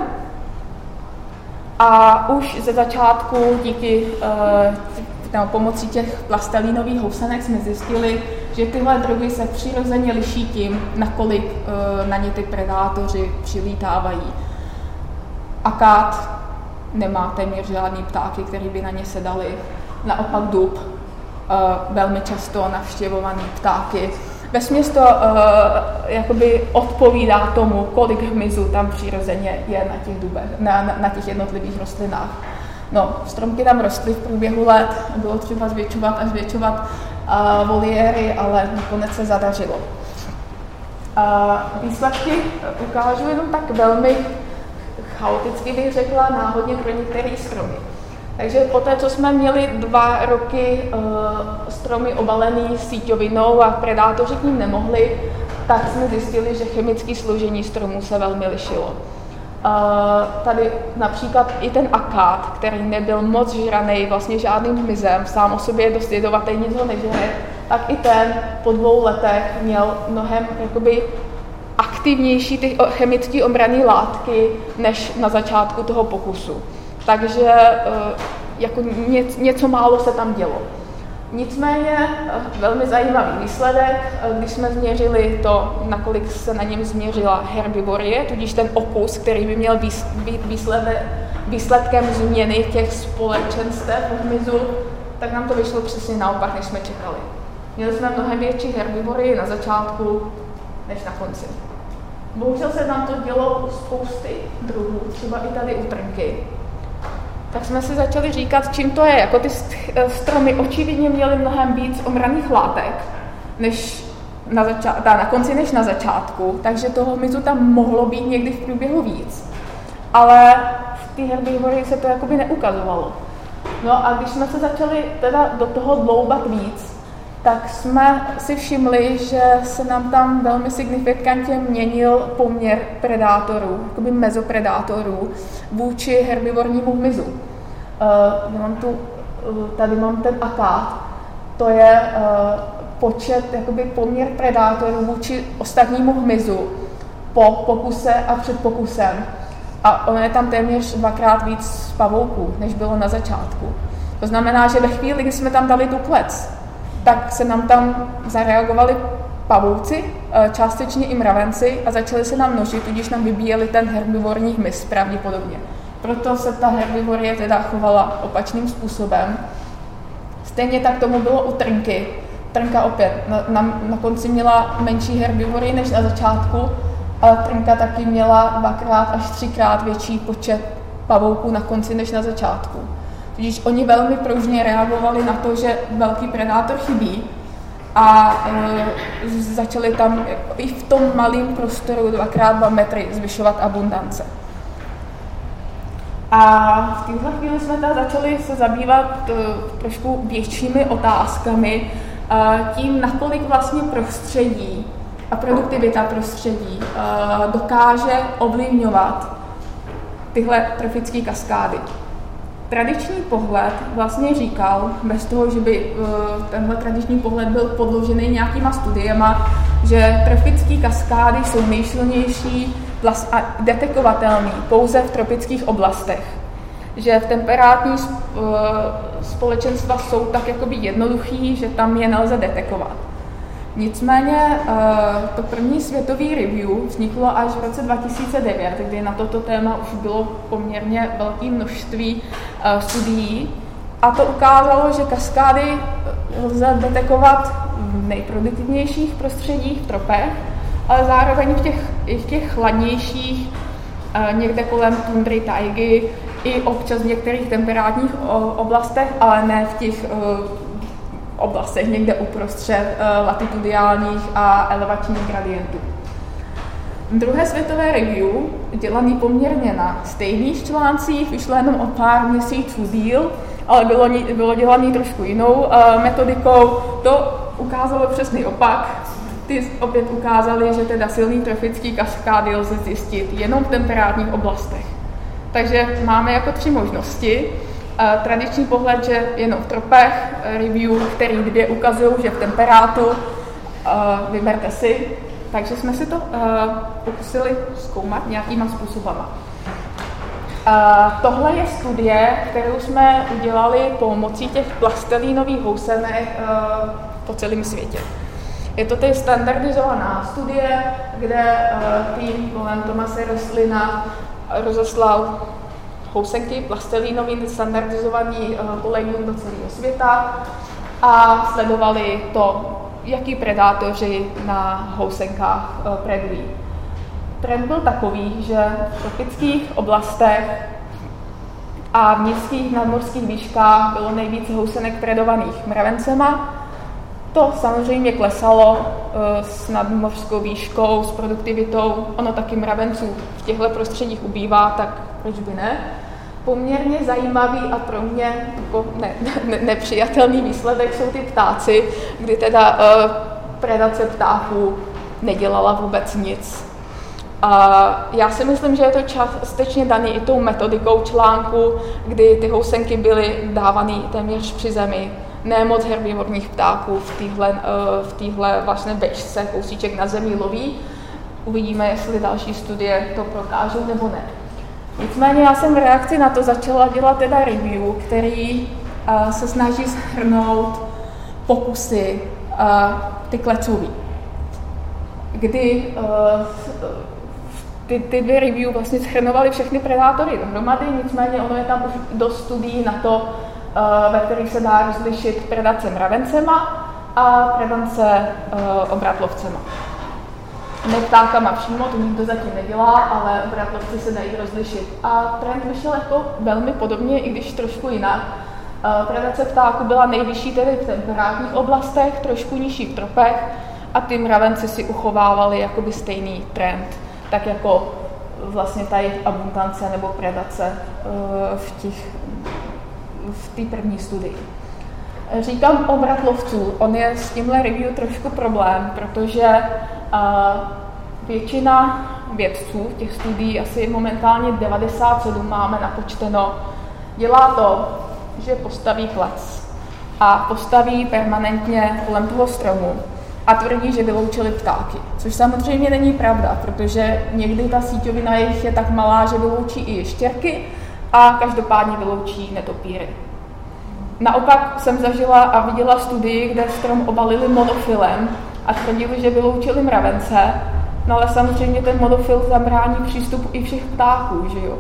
A už ze začátku díky uh, nebo pomocí těch plastelínových housenek jsme zjistili, že tyhle druhy se přirozeně liší tím, nakolik uh, na ně ty predátoři přilítávají. Akát nemá téměř žádný ptáky, který by na ně sedali. Naopak dub, uh, velmi často navštěvovaný ptáky, Vesměs to uh, jakoby odpovídá tomu, kolik hmyzu tam přirozeně je na těch dubech, na, na, na těch jednotlivých rostlinách. No, stromky tam rostly v průběhu let, bylo třeba zvětšovat a zvětšovat uh, voliéry, ale nakonec se zadařilo. Uh, výsledky ukážu jenom tak velmi chaoticky bych řekla, náhodně pro některé stromy. Takže po té, co jsme měli dva roky uh, stromy obalený síťovinou a predátoři k ním nemohli, tak jsme zjistili, že chemické složení stromů se velmi lišilo. Uh, tady například i ten akát, který nebyl moc žraný vlastně žádným hmyzem, sám o sobě je dost jedovatý, nic ho nežere, tak i ten po dvou letech měl mnohem jakoby aktivnější ty chemické obrané látky než na začátku toho pokusu. Takže eh, jako něco málo se tam dělo. Nicméně eh, velmi zajímavý výsledek, eh, když jsme změřili to, nakolik se na něm změřila herbivorie, tudíž ten okus, který by měl být výsledkem změny těch společenstev v hmyzu, tak nám to vyšlo přesně naopak, než jsme čekali. Měli jsme mnohem větší herbivory na začátku než na konci. Bohužel se nám to dělo spousty druhů, třeba i tady u trnky, tak jsme si začali říkat, čím to je. Jako ty stromy očividně měly mnohem víc omraných látek, než na, zača- na konci než na začátku, takže toho mizu tam mohlo být někdy v průběhu víc. Ale v té herbivory se to jakoby neukazovalo. No a když jsme se začali teda do toho dloubat víc, tak jsme si všimli, že se nám tam velmi signifikantně měnil poměr predátorů, jakoby mezopredátorů, vůči herbivornímu hmyzu. Uh, mám tu, uh, tady mám ten akát, to je uh, počet, jakoby poměr predátorů vůči ostatnímu hmyzu po pokuse a před pokusem. A ono je tam téměř dvakrát víc pavouků, než bylo na začátku. To znamená, že ve chvíli, kdy jsme tam dali tu klec, tak se nám tam zareagovali pavouci, eh, částečně i mravenci a začali se nám množit, tudíž nám vybíjeli ten herbivorní hmyz pravděpodobně. Proto se ta herbivorie teda chovala opačným způsobem. Stejně tak tomu bylo u trnky. Trnka opět na, na, na konci měla menší herbivory než na začátku, ale trnka taky měla dvakrát až třikrát větší počet pavouků na konci než na začátku. Tudíž oni velmi pružně reagovali na to, že velký predátor chybí a e, začali tam i v tom malém prostoru dvakrát dva metry zvyšovat abundance. A v této chvíli jsme tam začali se zabývat e, trošku většími otázkami, e, tím, nakolik vlastně prostředí a produktivita prostředí e, dokáže ovlivňovat tyhle trofické kaskády tradiční pohled vlastně říkal, bez toho, že by uh, tenhle tradiční pohled byl podložený nějakýma studiema, že trofické kaskády jsou nejsilnější a detekovatelný pouze v tropických oblastech. Že v temperátní uh, společenstva jsou tak jakoby jednoduchý, že tam je nelze detekovat. Nicméně eh, to první světový review vzniklo až v roce 2009, kdy na toto téma už bylo poměrně velké množství eh, studií. A to ukázalo, že kaskády lze detekovat v nejproduktivnějších prostředích, tropech, ale zároveň v těch, i v těch chladnějších, eh, někde kolem tundry, tajgy, i občas v některých temperátních oblastech, ale ne v těch oblastech, někde uprostřed uh, latitudiálních a elevačních gradientů. Druhé světové review, dělaný poměrně na stejných článcích, vyšlo jenom o pár měsíců díl, ale bylo, bylo dělaný trošku jinou uh, metodikou. To ukázalo přesný opak. Ty opět ukázali, že teda silný trofický kaskády lze zjistit jenom v temperátních oblastech. Takže máme jako tři možnosti. Tradiční pohled, že jenom v tropech, review, který dvě ukazují, že v temperátu, vyberte si, takže jsme si to pokusili zkoumat nějakýma způsobama. Tohle je studie, kterou jsme udělali pomocí těch plastelínových housenek po celém světě. Je to tedy standardizovaná studie, kde tým kolem Tomase Rostlina rozeslal housenky plastelínový standardizovaný uh, kolegium do celého světa a sledovali to, jaký predátoři na housenkách uh, predují. Trend byl takový, že v tropických oblastech a v nízkých nadmorských výškách bylo nejvíce housenek predovaných mravencema. To samozřejmě klesalo uh, s nadmořskou výškou, s produktivitou. Ono taky mravenců v těchto prostředích ubývá, tak proč by ne? Poměrně zajímavý a pro mě jako ne, ne, nepřijatelný výsledek jsou ty ptáci, kdy teda uh, predace ptáků nedělala vůbec nic. A já si myslím, že je to částečně daný i tou metodikou článku, kdy ty housenky byly dávané téměř při zemi. Ne moc herbivorních ptáků v téhle, eh, v téhle vlastně bečce, kousíček na zemi loví. Uvidíme, jestli další studie to prokážou nebo ne. Nicméně já jsem v reakci na to začala dělat teda review, který uh, se snaží shrnout pokusy uh, ty klecový, kdy uh, ty, ty dvě review vlastně schrnovaly všechny predátory dohromady, nicméně ono je tam už dost studií na to, ve kterých se dá rozlišit predace mravencema a predace uh, obratlovcema. Ne ptákama přímo, to nikdo zatím nedělá, ale obratlovci se dají rozlišit. A trend vyšel jako velmi podobně, i když trošku jinak. Uh, predace ptáků byla nejvyšší tedy v temperátních oblastech, trošku nižší v tropech a ty mravenci si uchovávali jakoby stejný trend tak jako vlastně ta jejich abundance nebo predace eh, v těch v té první studii. Říkám o bratlovců, on je s tímhle review trošku problém, protože eh, většina vědců těch studií, asi momentálně 97 máme napočteno, dělá to, že postaví klec a postaví permanentně kolem toho stromu a tvrdí, že vyloučili ptáky. Což samozřejmě není pravda, protože někdy ta síťovina jejich je tak malá, že vyloučí i ještěrky a každopádně vyloučí netopíry. Naopak jsem zažila a viděla studii, kde strom obalili monofilem a tvrdili, že vyloučili mravence, no ale samozřejmě ten monofil zabrání přístupu i všech ptáků, že jo.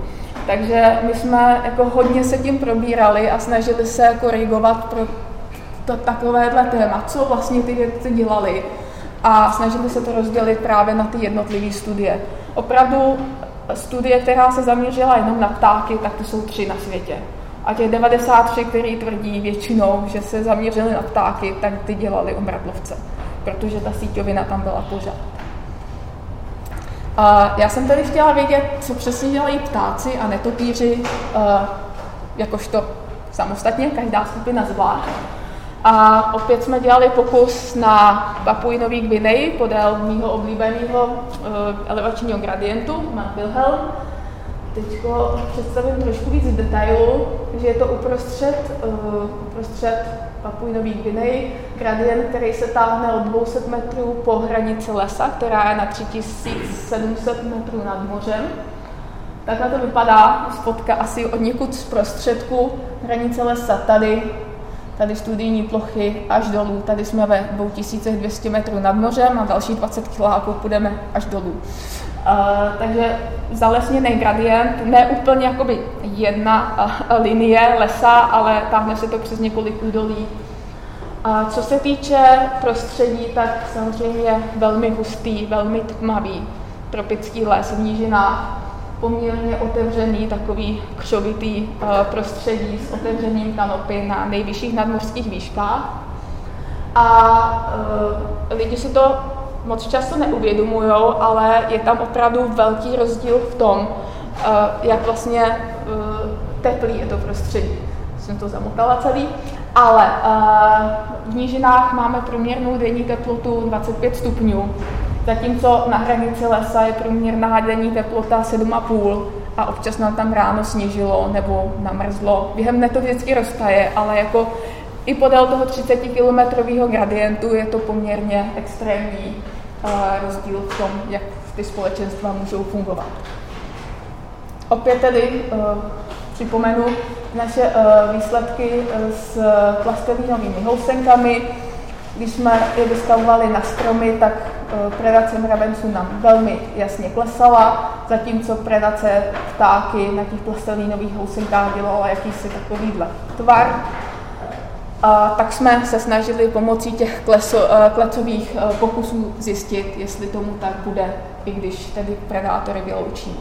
Takže my jsme jako hodně se tím probírali a snažili se korigovat pro to, takovéhle téma, co vlastně ty vědci dělali a snažili se to rozdělit právě na ty jednotlivé studie. Opravdu studie, která se zaměřila jenom na ptáky, tak to jsou tři na světě. A těch 93, který tvrdí většinou, že se zaměřili na ptáky, tak ty dělali omradlovce, protože ta síťovina tam byla pořád. A já jsem tady chtěla vědět, co přesně dělají ptáci a netopíři, uh, jakožto samostatně, každá skupina zvlášť. A opět jsme dělali pokus na Papuji Nový Gvineji podél mýho oblíbeného uh, elevačního gradientu, Mount Wilhelm. Teď představím trošku víc detailu, že je to uprostřed, uh, uprostřed Papuji Nový Gvineji, gradient, který se táhne od 200 metrů po hranici lesa, která je na 3700 metrů nad mořem. Takhle to vypadá spotka asi od někud z prostředku hranice lesa tady tady studijní plochy až dolů. Tady jsme ve 2200 metrů nad mořem a další 20 kiláků půjdeme až dolů. Uh, takže zalesněný gradient, ne úplně jakoby jedna uh, linie lesa, ale táhne se to přes několik údolí. A co se týče prostředí, tak samozřejmě velmi hustý, velmi tmavý tropický les v nížinách poměrně otevřený, takový křovitý uh, prostředí s otevřením kanopy na nejvyšších nadmořských výškách. A lidi si to moc často neuvědomují, ale je tam opravdu velký rozdíl v tom, eh, jak vlastně eh, teplý je to prostředí. Jsem to zamotala celý. Ale v nížinách máme průměrnou denní teplotu 25 stupňů, zatímco na hranici lesa je průměrná denní teplota 7,5 a občas nám tam ráno sněžilo nebo namrzlo. Během dne to vždycky roztaje, ale jako i podél toho 30-kilometrového gradientu je to poměrně extrémní rozdíl v tom, jak ty společenstva můžou fungovat. Opět tedy uh, připomenu naše uh, výsledky s plastelínovými housenkami. Když jsme je vystavovali na stromy, tak predace mravenců nám velmi jasně klesala, zatímco predace ptáky na těch plastelínových housenkách dělala jakýsi takovýhle tvar. A tak jsme se snažili pomocí těch kleso, eh, klecových eh, pokusů zjistit, jestli tomu tak bude, i když tedy predátory vyloučíme.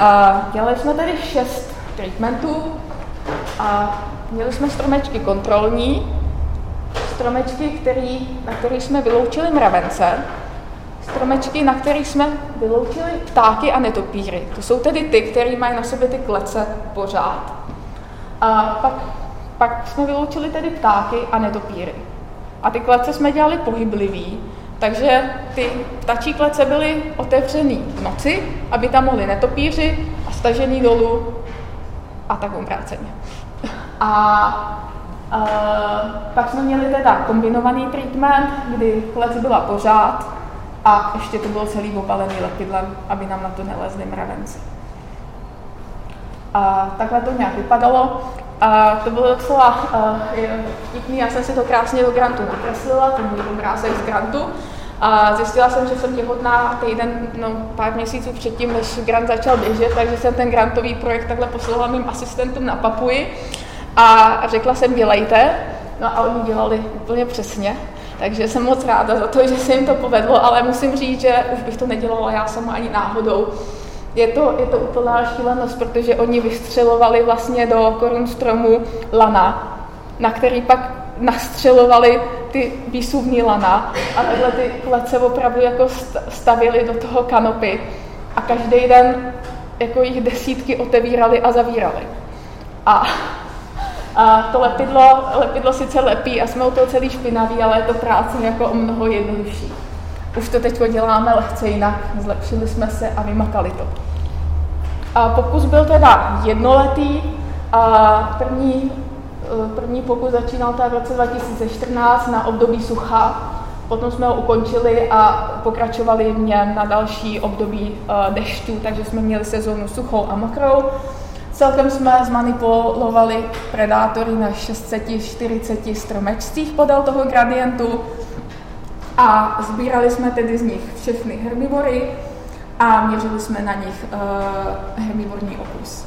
A dělali jsme tady šest treatmentů a měli jsme stromečky kontrolní, stromečky, který, na kterých jsme vyloučili mravence, stromečky, na kterých jsme vyloučili ptáky a netopíry. To jsou tedy ty, které mají na sobě ty klece pořád. A pak pak jsme vyloučili tedy ptáky a netopíry. A ty klece jsme dělali pohyblivý, takže ty ptačí klece byly otevřený v noci, aby tam mohli netopíři a stažený dolů a tak obráceně. A a pak jsme měli teda kombinovaný treatment, kdy klec byla pořád a ještě to bylo celý obalený lepidlem, aby nám na to nelezli mravenci. A takhle to nějak vypadalo. A to bylo docela uh, vtipný, já jsem si to krásně do grantu nakreslila, ten můj obrázek z grantu. A zjistila jsem, že jsem těhotná týden, no pár měsíců předtím, než grant začal běžet, takže jsem ten grantový projekt takhle poslala mým asistentům na Papuji a řekla jsem, dělejte. No a oni dělali úplně přesně. Takže jsem moc ráda za to, že se jim to povedlo, ale musím říct, že už bych to nedělala já sama ani náhodou je to, je to úplná šílenost, protože oni vystřelovali vlastně do korun stromu lana, na který pak nastřelovali ty výsuvní lana a takhle ty klece opravdu jako stavili do toho kanopy a každý den jako jich desítky otevírali a zavírali. A, a to lepidlo, lepidlo sice lepí a jsme u toho celý špinaví, ale je to práce jako o mnoho jednodušší. Už to teď děláme lehce jinak, zlepšili jsme se a vymakali to. A pokus byl teda jednoletý a první, eh, první pokus začínal v roce 2014 na období sucha. Potom jsme ho ukončili a pokračovali v něm na další období uh, dešťů, takže jsme měli sezónu suchou a mokrou. Celkem jsme zmanipulovali predátory na 640 stromečcích podél toho gradientu a sbírali jsme tedy z nich všechny herbivory a měřili jsme na nich uh, herbivorní okus.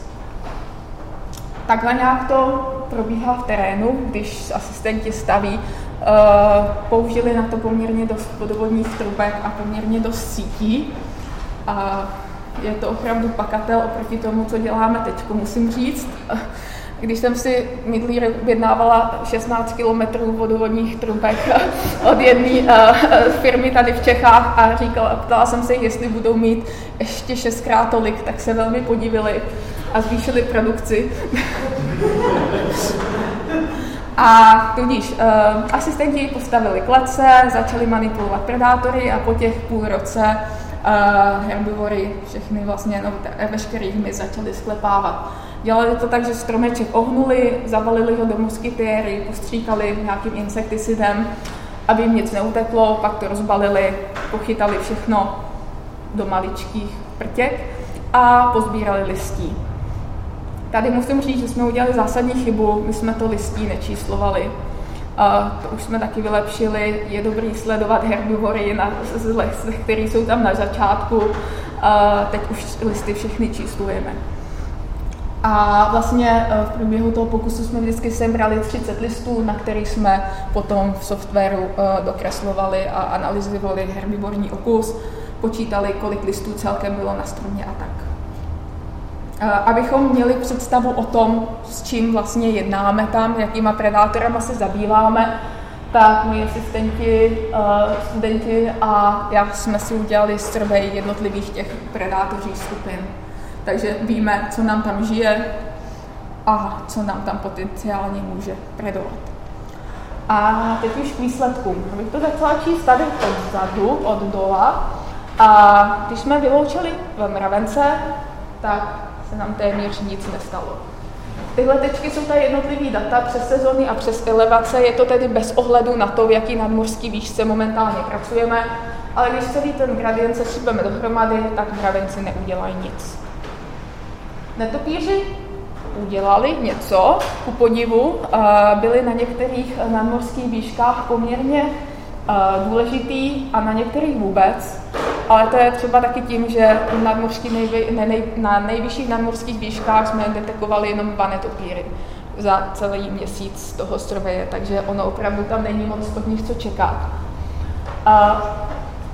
Takhle nějak to probíhá v terénu, když asistenti staví. Uh, použili na to poměrně dost vodovodních trubek a poměrně dost sítí. A je to opravdu pakatel oproti tomu, co děláme teď, musím říct. Když jsem si minulý objednávala 16 kilometrů vodovodních trubek (laughs) od jedné uh, firmy tady v Čechách a říkala, ptala jsem se, jestli budou mít ještě šestkrát tolik, tak se velmi podivili a zvýšili produkci. (laughs) A tudíž uh, asistenti postavili klece, začali manipulovat predátory a po těch půl roce uh, herbivory, všechny vlastně, no, veškerý hmyz začaly sklepávat. Dělali to tak, že stromeček ohnuli, zavalili ho do moskytéry, postříkali nějakým insekticidem, aby jim nic neuteklo, pak to rozbalili, pochytali všechno do maličkých prtěk a pozbírali listí. Tady musím říct, že jsme udělali zásadní chybu, my jsme to listí nečíslovali. To už jsme taky vylepšili, je dobrý sledovat herbivory na lesech, které jsou tam na začátku. Teď už listy všechny číslujeme. A vlastně eh, v průběhu toho pokusu jsme vždycky sembrali 30 listů, na kterých jsme potom v softwaru eh, dokreslovali a analyzovali herbivorní okus, počítali, kolik listů celkem bylo na stromě a tak. Eh, abychom měli představu o tom, s čím vlastně jednáme tam, jakýma predátorama se zabýváme, tak moji asistenti, uh, studenti a já jsme si udělali survey jednotlivých těch predátořích skupin. Takže víme, co nám tam žije a co nám tam potenciálně může predovat. A teď už k výsledkům. Abych to začala číst tady odzadu, od dola. A když jsme vyloučili v mravence, tak se nám téměř nic nestalo. Tyhle tečky jsou tady jednotlivý data přes sezóny a přes elevace, je to tedy bez ohledu na to, v jaký nadmořský výšce momentálně pracujeme, ale když celý ten gradient se šibeme dohromady, tak mravenci neudělají nic. Netopíři udělali něco, ku podivu, byli na některých nadmořských výškách poměrně důležitý a na některých vůbec, ale to je třeba taky tím, že nadmořský nejvy, ne, nej, na nejvyšších nadmořských výškách jsme detekovali jenom dva netopíry za celý měsíc toho stroveje, takže ono opravdu tam není moc od nich co čekat. A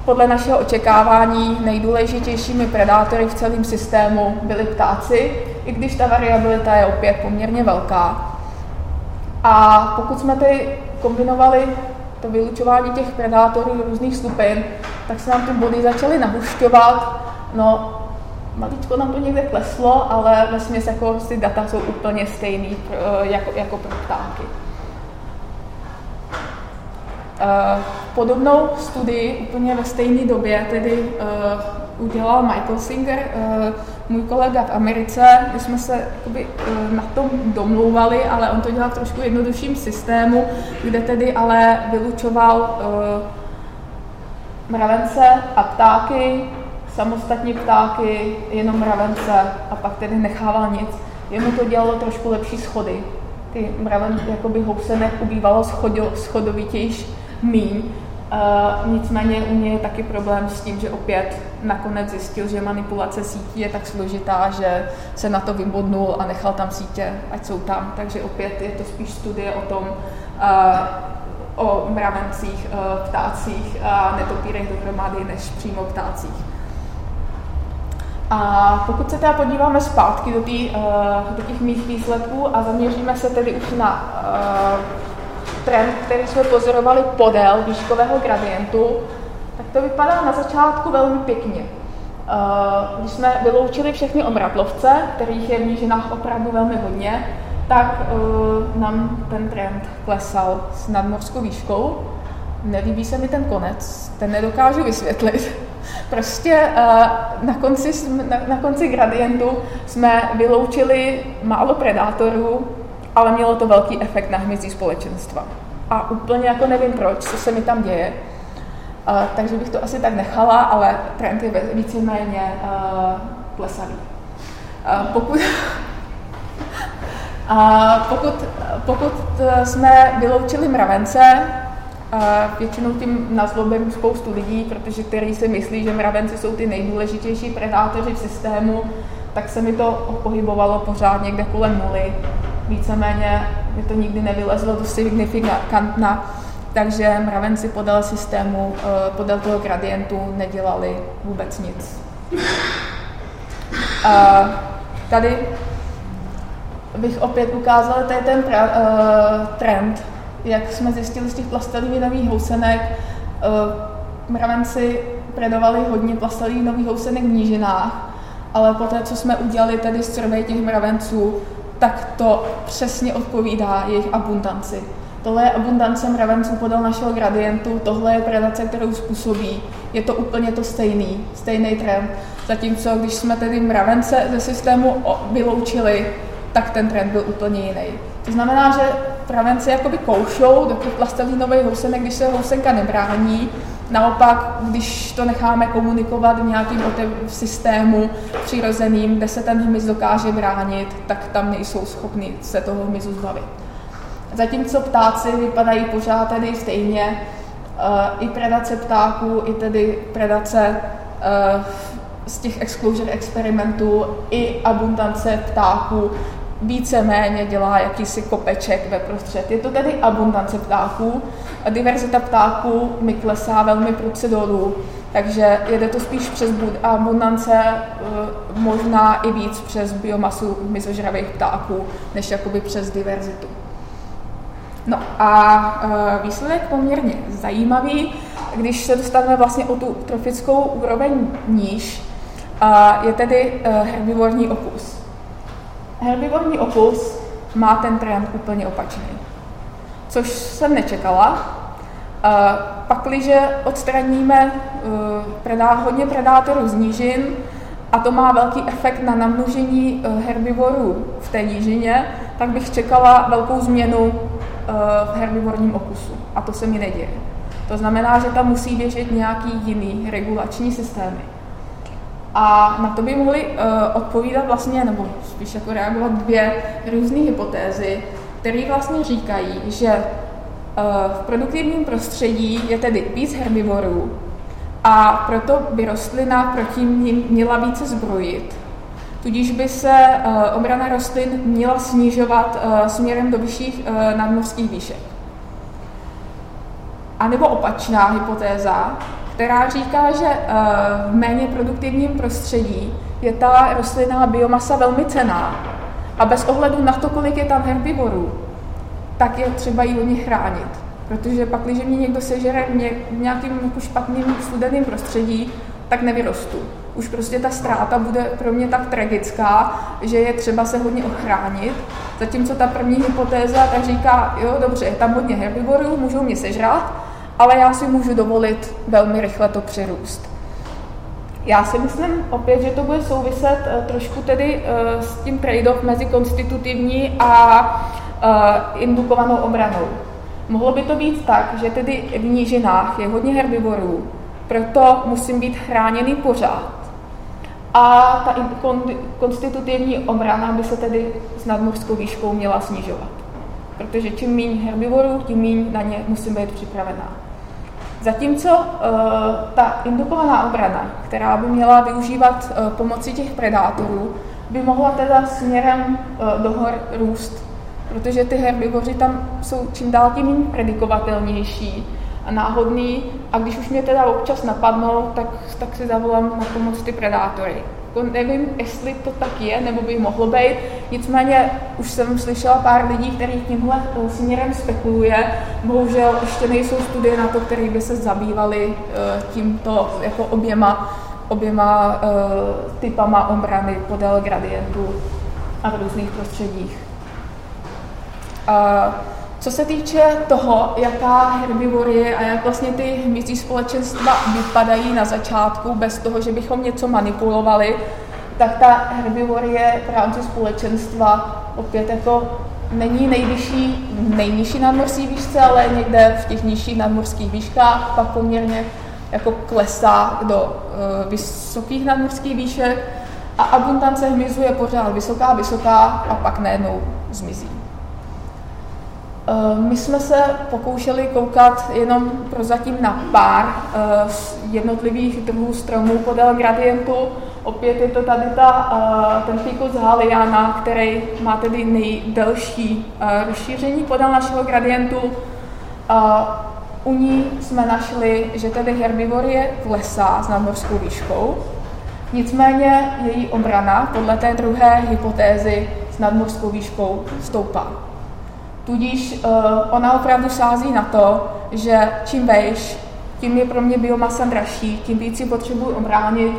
podle našeho očekávání nejdůležitějšími predátory v celém systému byli ptáci, i když ta variabilita je opět poměrně velká. A pokud jsme ty kombinovali to vylučování těch predátorů různých skupin, tak se nám ty body začaly nahušťovat. No, maličko nám to někde kleslo, ale ve jako ty data jsou úplně stejný jako, jako pro ptáky. Uh, podobnou studii úplně ve stejné době tedy uh, udělal Michael Singer, uh, můj kolega v Americe. My jsme se jakoby, na tom domlouvali, ale on to dělal v trošku jednodušším systému, kde tedy ale vylučoval mravence a ptáky, samostatně ptáky, jenom mravence a pak tedy nechával nic. Jemu to dělalo trošku lepší schody. Ty mraven, jakoby housenek ubývalo schodo, schodovitější míň. Uh, nicméně u něj je taky problém s tím, že opět nakonec zjistil, že manipulace sítí je tak složitá, že se na to vybodnul a nechal tam sítě, ať jsou tam. Takže opět je to spíš studie o tom, uh, o mravencích, uh, ptácích a netopírech dohromady, než přímo ptácích. A pokud se teda podíváme zpátky do, tý, do těch mých výsledků a zaměříme se tedy už na trend, který jsme pozorovali podél výškového gradientu, tak to vypadá na začátku velmi pěkně. Uh, když jsme vyloučili všechny omratlovce, kterých je v nížinách opravdu velmi hodně, tak uh, nám ten trend klesal s nadmořskou výškou. Nelíbí se mi ten konec, ten nedokážu vysvětlit. (laughs) Prostě uh, na, konci, na konci gradientu jsme vyloučili málo predátorů, ale mělo to velký efekt na hmyzí společenstva. A úplně jako nevím proč, co se mi tam děje. Uh, takže bych to asi tak nechala, ale trend je víceméně uh, klesavý. Uh, pokud, (laughs) uh, pokud, pokud jsme vyloučili mravence, většinou tím nazlobím spoustu lidí, protože kteří si myslí, že mravenci jsou ty nejdůležitější predátoři v systému, tak se mi to pohybovalo pořád někde kolem nuly víceméně mi to nikdy nevylezlo do signifikantna, takže mravenci podél systému, eh, podél toho gradientu nedělali vůbec nic. A tady bych opět ukázala, tady ten pra, uh, trend, jak jsme zjistili z těch plastelínových housenek, uh, mravenci predovali hodně plastelínových housenek v nížinách, ale poté, co jsme udělali tady survey těch mravenců, tak to přesně odpovídá jejich abundanci. Tohle je abundance mravenců podél našeho gradientu, tohle je predace, kterou způsobí. Je to úplně to stejný, stejný trend. Zatímco když jsme tedy mravence ze systému vyloučili, tak ten trend byl úplně jiný. To znamená, že mravenci jakoby koušou do těch plastelínových housenek, když se housenka nebrání, Naopak, když to necháme komunikovat v nějakým systému přirozeným, kde se ten hmyz dokáže bránit, tak tam nejsou schopni se toho hmyzu zbavit. Zatímco ptáci vypadají pořád tedy stejně, eh, i predace ptáků, i tedy predace eh, z těch exclosure experimentů, i abundance ptáků víceméně dělá jakýsi kopeček ve prostřed. Je to tedy abundance ptáků. Diverzita ptáků mi klesá velmi prudce dolů, takže jede to spíš přes abundance, eh, možná i víc přes biomasu mizožravých ptáků, než jakoby přes diverzitu. No a výsledek poměrně zajímavý, když se dostaneme vlastně o tu trofickou úroveň níž, je tedy herbivorní opus. Herbivorní opus má ten trend úplně opačný. Což jsem nečekala. Pakliže odstraníme predá, hodně predátorů z nížin, a to má velký efekt na namnožení herbivorů v té nížině, tak bych čekala velkou změnu v herbivorním okusu. A to se mi neděje. To znamená, že tam musí běžet nějaký jiný regulační systémy. A na to by mohly uh, odpovídat vlastně, nebo spíš jako reagovat dvě různé hypotézy, které vlastně říkají, že uh, v produktivním prostředí je tedy víc herbivorů a proto by rostlina proti ním měla více zbrojit. Tudíž by se uh, obrana rostlin měla snižovat uh, směrem do vyšších uh, nadmořských výšek. A nebo opačná hypotéza, která říká, že eh, v méně produktivním prostředí je ta rostlinná biomasa velmi cená a bez ohledu na to, kolik je tam herbivorů, tak je třeba ji hodně chránit. Protože pak, když mě někdo sežere v nějakým jako špatným studeným prostředí, tak nevyrostu. Už prostě ta ztráta bude pro mě tak tragická, že je třeba se hodně ochránit. Zatímco ta první hypotéza tak říká, jo, dobře, je tam hodně herbivorů, můžou mě sežrat, ale já si můžu dovolit velmi rychle to přerůst. Já si myslím opět, že to bude souviset uh, trošku tedy uh, s tím trade-off mezi konstitutivní a uh, indukovanou obranou. Mohlo by to být tak, že tedy v nížinách je hodně herbivorů, proto musím být chráněný pořád. A ta konstitutivní obrana by se tedy s nadmořskou výškou měla snižovat. Protože čím méně herbivorů, tím méně na ně musím být připravená. Zatímco uh, ta indukovaná obrana, která by měla využívat uh, pomoci těch predátorů, by mohla teda směrem uh, do hor růst, protože ty herbivoři tam jsou čím dál tím méně predikovatelnější a náhodný a když už mě teda občas napadnou, tak, tak si zavolám na pomoc ty predátory. Jako nevím, jestli to tak je, nebo by mohlo být. Nicméně už jsem slyšela pár lidí, kteří tímhle směrem spekuluje. Bohužel ještě nejsou studie na to, které by se zabývaly eh, tímto jako oběma, oběma uh, typama obrany podél gradientu a v různých prostředích. Uh, co se týče toho, jaká herbivorie a jak vlastně ty hmyzí společenstva vypadají na začátku, bez toho, že bychom něco manipulovali, tak ta herbivorie v rámci společenstva opět jako není nejvyšší, nejnižší nadmořské výšce, ale někde v těch nižších nadmořských výškách pak poměrně jako klesá do uh, vysokých nadmořských výšek a abundance hmyzu je pořád vysoká, vysoká a pak najednou zmizí. Eh, my jsme se pokoušeli koukat jenom prozatím na pár eh, jednotlivých druhů stromů podél gradientu. Opět je to tady ta, eh, ten Ficus haliana, který má tedy nejdelší rozšíření podél našeho gradientu. U ní jsme našli, že tedy herbivorie klesá s nadmořskou výškou, nicméně její obrana podle té druhé hypotézy s nadmořskou výškou stoupá. Tudíž uh, ona opravdu sází na to, že čím vejš, tím je pro mě biomasa dražší, tím víc si potřebuji obránit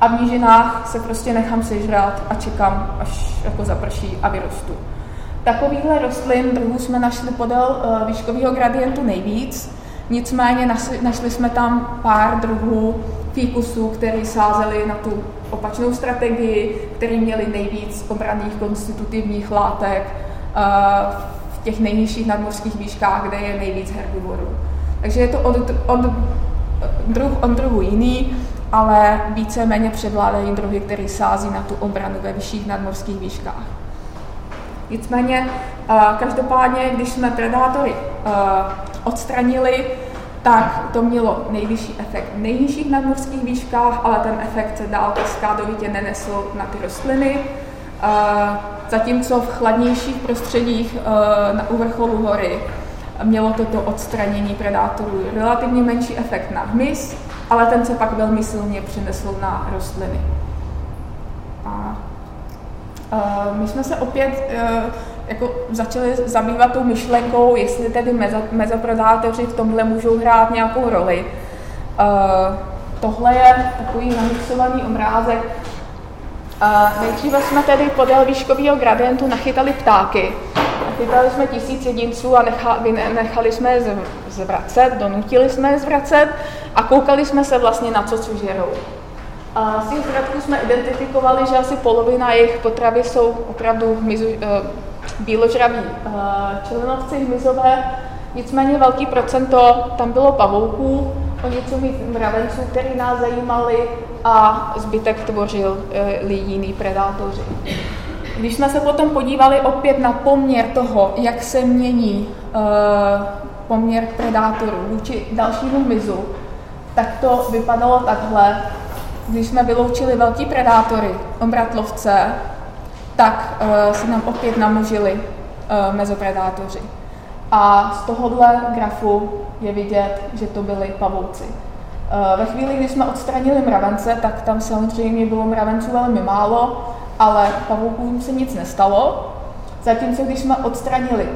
a v nížinách se prostě nechám sežrat a čekám, až jako zaprší a vyrostu. Takovýchhle rostlin druhů jsme našli podél uh, výškového gradientu nejvíc, nicméně našli, našli jsme tam pár druhů fíkusů, které sázely na tu opačnou strategii, které měly nejvíc obraných konstitutivních látek, uh, těch nejnižších nadmořských výškách, kde je nejvíc herbivorů. Takže je to od, od, druh, od druhu jiný, ale více-méně převládají druhy, které sází na tu obranu ve vyšších nadmořských výškách. Nicméně, každopádně, když jsme predátory odstranili, tak to mělo nejvyšší efekt v nejnižších nadmořských výškách, ale ten efekt se dál kaskádovitě nenesl na ty rostliny. Zatímco v chladnějších prostředích eh, na vrcholu hory mělo toto odstranění predátorů relativně menší efekt na hmyz, ale ten se pak velmi silně přinesl na rostliny. A eh, my jsme se opět, eh, jako začali zabývat tou myšlenkou, jestli tedy mezo, v tomhle můžou hrát nějakou roli. Tohle je takový namixovaný obrázek. Nejdříve jsme tedy podél výškového gradientu nachytali ptáky. Nachytali jsme tisíc jedinců a nechali, jsme je zvracet, donutili jsme je zvracet a koukali jsme se vlastně na co, co žerou. A z těch zratků jsme identifikovali, že asi polovina jejich potravy jsou opravdu mizu, uh, bíložraví uh, členovci hmyzové, nicméně velký procento tam bylo pavouků, o něco víc mravenců, který nás zajímali a zbytek tvořil uh, jiní predátoři. Když jsme se potom podívali opět na poměr toho, jak se mění uh, poměr predátorů vůči dalšímu hmyzu, tak to vypadalo takhle. Když jsme vyloučili velký predátory, obratlovce, tak uh, se nám opět namnožili uh, mezopredátoři. A z tohohle grafu je vidět, že to byli pavouci. Uh, ve chvíli, kdy jsme odstranili mravence, tak tam samozřejmě bylo mravenců velmi málo, ale pavoukům se nic nestalo. Zatímco když jsme odstranili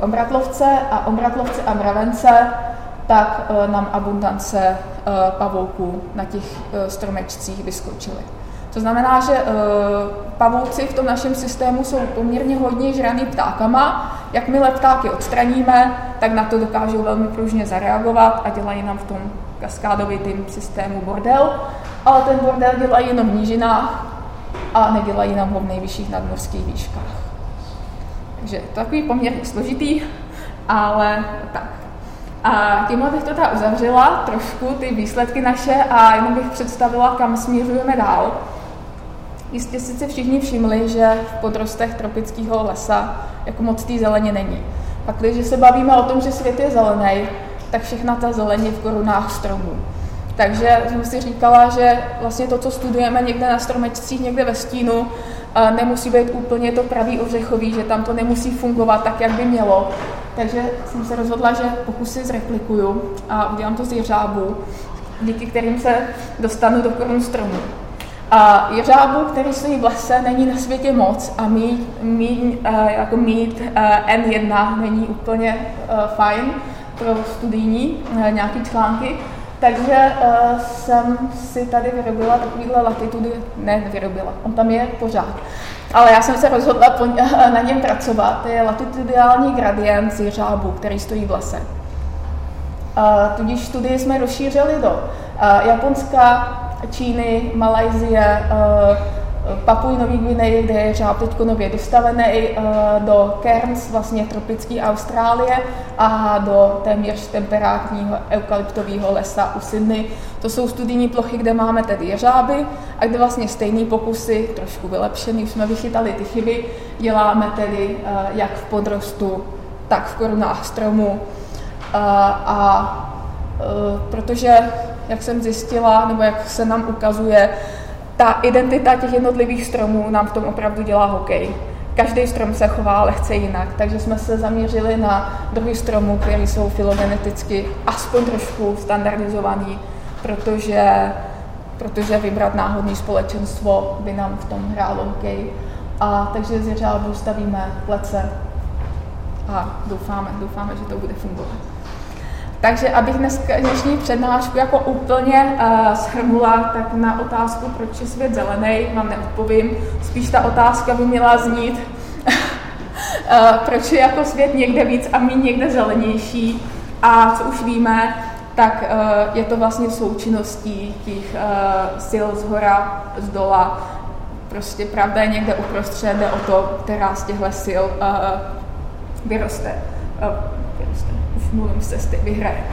obratlovce a obratlovce a mravence, tak uh, nám abundance uh, pavouků na těch stromečcích vyskočily. To znamená, že uh, pavouci v tom našem systému jsou poměrně hodně žraný ptákama. Jakmile ptáky odstraníme, tak na to dokážou velmi pružně zareagovat a dělají nám v tom kaskádovitým systému bordel. Ale ten bordel dělají jenom v nížinách a nedělají nám ho v nejvyšších nadmorských výškách. Takže to takový poměrně složitý, ale tak. A tímhle bych to teda uzavřela trošku, ty výsledky naše a jenom bych představila, kam směřujeme dál. Jistě si všichni všimli, že v podrostech tropického lesa jako moc té zeleně není. Pak, když se bavíme o tom, že svět je zelený, tak všechna ta zeleně v korunách stromů. Takže jsem si říkala, že vlastně to, co studujeme někde na stromečcích, někde ve stínu, nemusí být úplně to pravý ořechový, že tam to nemusí fungovat tak, jak by mělo. Takže jsem se rozhodla, že pokusy zreplikuju a udělám to z jeřábu, díky kterým se dostanu do korun stromu. A jeřábu, který stojí v lese, není na světě moc a mít, mít, uh, jako mít uh, N1 není úplně uh, fajn pro studijní uh, nějaké články. Takže uh, jsem si tady vyrobila takovýhle latitudy, ne vyrobila, on tam je pořád. Ale já jsem se rozhodla po, uh, na něm pracovat. To je latitudiální gradient z jeřábu, který stojí v lese. Uh, tudíž studii jsme rozšířili do uh, Japonska, Číny, Malajzie, uh, Papuj Nový Gvineji, kde je žáb teď nově dostavený, eh, do Cairns, vlastně tropické Austrálie a do téměř temperátního eukalyptového lesa u Sydney. To jsou studijní plochy, kde máme tedy jeřáby a kde vlastně stejné pokusy, trošku vylepšený, už jsme vychytali ty chyby, děláme tedy eh, jak v podrostu, tak v korunách stromu. Eh, a protože, jak jsem zjistila, nebo jak se nám ukazuje, ta identita těch jednotlivých stromů nám v tom opravdu dělá hokej. Každý strom se chová lehce jinak, takže jsme se zaměřili na druhy stromů, které jsou filogeneticky aspoň trošku standardizovaný, protože, protože vybrat náhodné společenstvo by nám v tom hrálo hokej. A takže z jeřábu stavíme plece a doufáme, doufáme, že to bude fungovat. Takže abych dneska, dnešní přednášku jako úplně uh, schrnula, tak na otázku, proč je svět zelený, vám neodpovím. Spíš ta otázka by měla znít, uh, (laughs) proč je jako svět někde víc a méně někde zelenější. A co už víme, tak uh, je to vlastně součinností těch uh, sil z hora, z dola. Prostě pravda je někde uprostřed, jde o to, která z těchto sil uh, vyroste. Uh, mluvím se cesty vyhraje.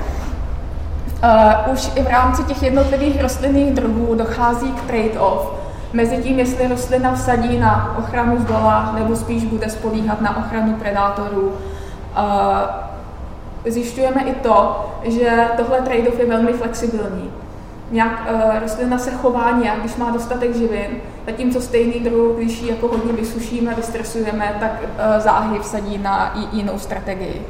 Uh, už i v rámci těch jednotlivých rostlinných druhů dochází k trade-off mezi tím, jestli rostlina vsadí na ochranu z dola, nebo spíš bude spolíhat na ochranu predátorů. Uh, zjišťujeme i to, že tohle trade-off je velmi flexibilní. Nějak uh, rostlina se chová nějak, když má dostatek živin, zatímco stejný druh, když ji jako hodně vysušíme, vystresujeme, tak uh, záhy vsadí na jinou strategii.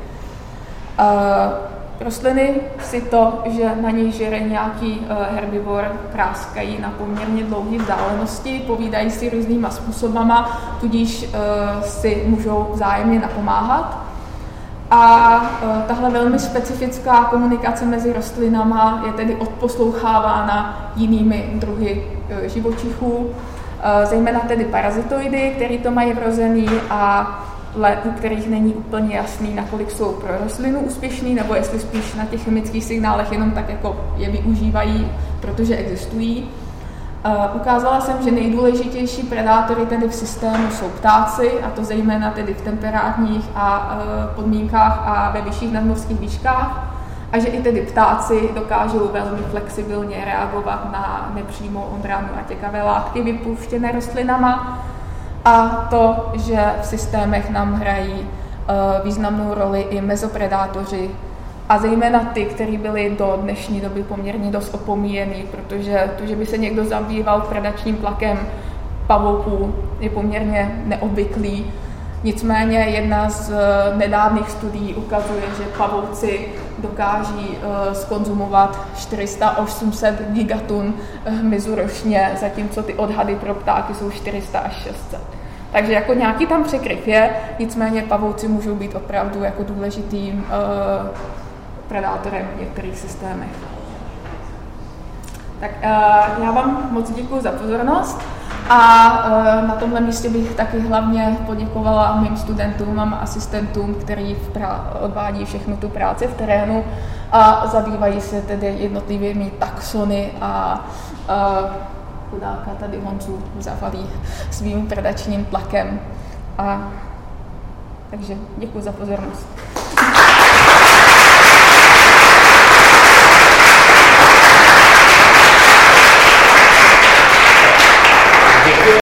Rostliny si to, že na něj žere nějaký herbivor, práskají na poměrně dlouhé vzdálenosti, povídají si různýma způsobama, tudíž si můžou vzájemně napomáhat. A e, tahle velmi specifická komunikace mezi rostlinama je tedy odposlouchávána jinými druhy živočichů, zejména tedy parazitoidy, které to mají vrozený a u kterých není úplně jasný, nakolik jsou pro rostlinu úspěšný, nebo jestli spíš na těch chemických signálech jenom tak jako je využívají, protože existují. Ukázala jsem, že nejdůležitější predátory tedy v systému jsou ptáci, a to zejména tedy v temperátních a e, podmínkách a ve vyšších nadmořských výškách, a že i tedy ptáci dokážou velmi flexibilně reagovat na nepřímou obranu a těkavé látky vypuštěné rostlinama a to, že v systémech nám hrají e, významnou roli i mezopredátoři, a zejména ty, které byly do dnešní doby poměrně dost opomíjený, protože to, že by se někdo zabýval predačním tlakem pavouků, je poměrně neobvyklý. Nicméně jedna z eh, nedávných studií ukazuje, že pavouci dokáží uh, skonzumovat 400-800 gigatun hmyzu ročně, zatímco ty odhady pro ptáky jsou 400 až 600. Takže jako nějaký tam překryv je, nicméně pavouci můžou být opravdu jako důležitým uh, predátorem v některých systémech. Tak uh, já vám moc děkuji za pozornost a uh, na tomhle místě bych taky hlavně poděkovala mým studentům a asistentům, kteří odvádí všechnu tu práci v terénu a zabývají se tedy jednotlivými taxony a uh, chudáka tady Honzu zavalí svým predačním tlakem. A, takže děkuji za pozornost. yeah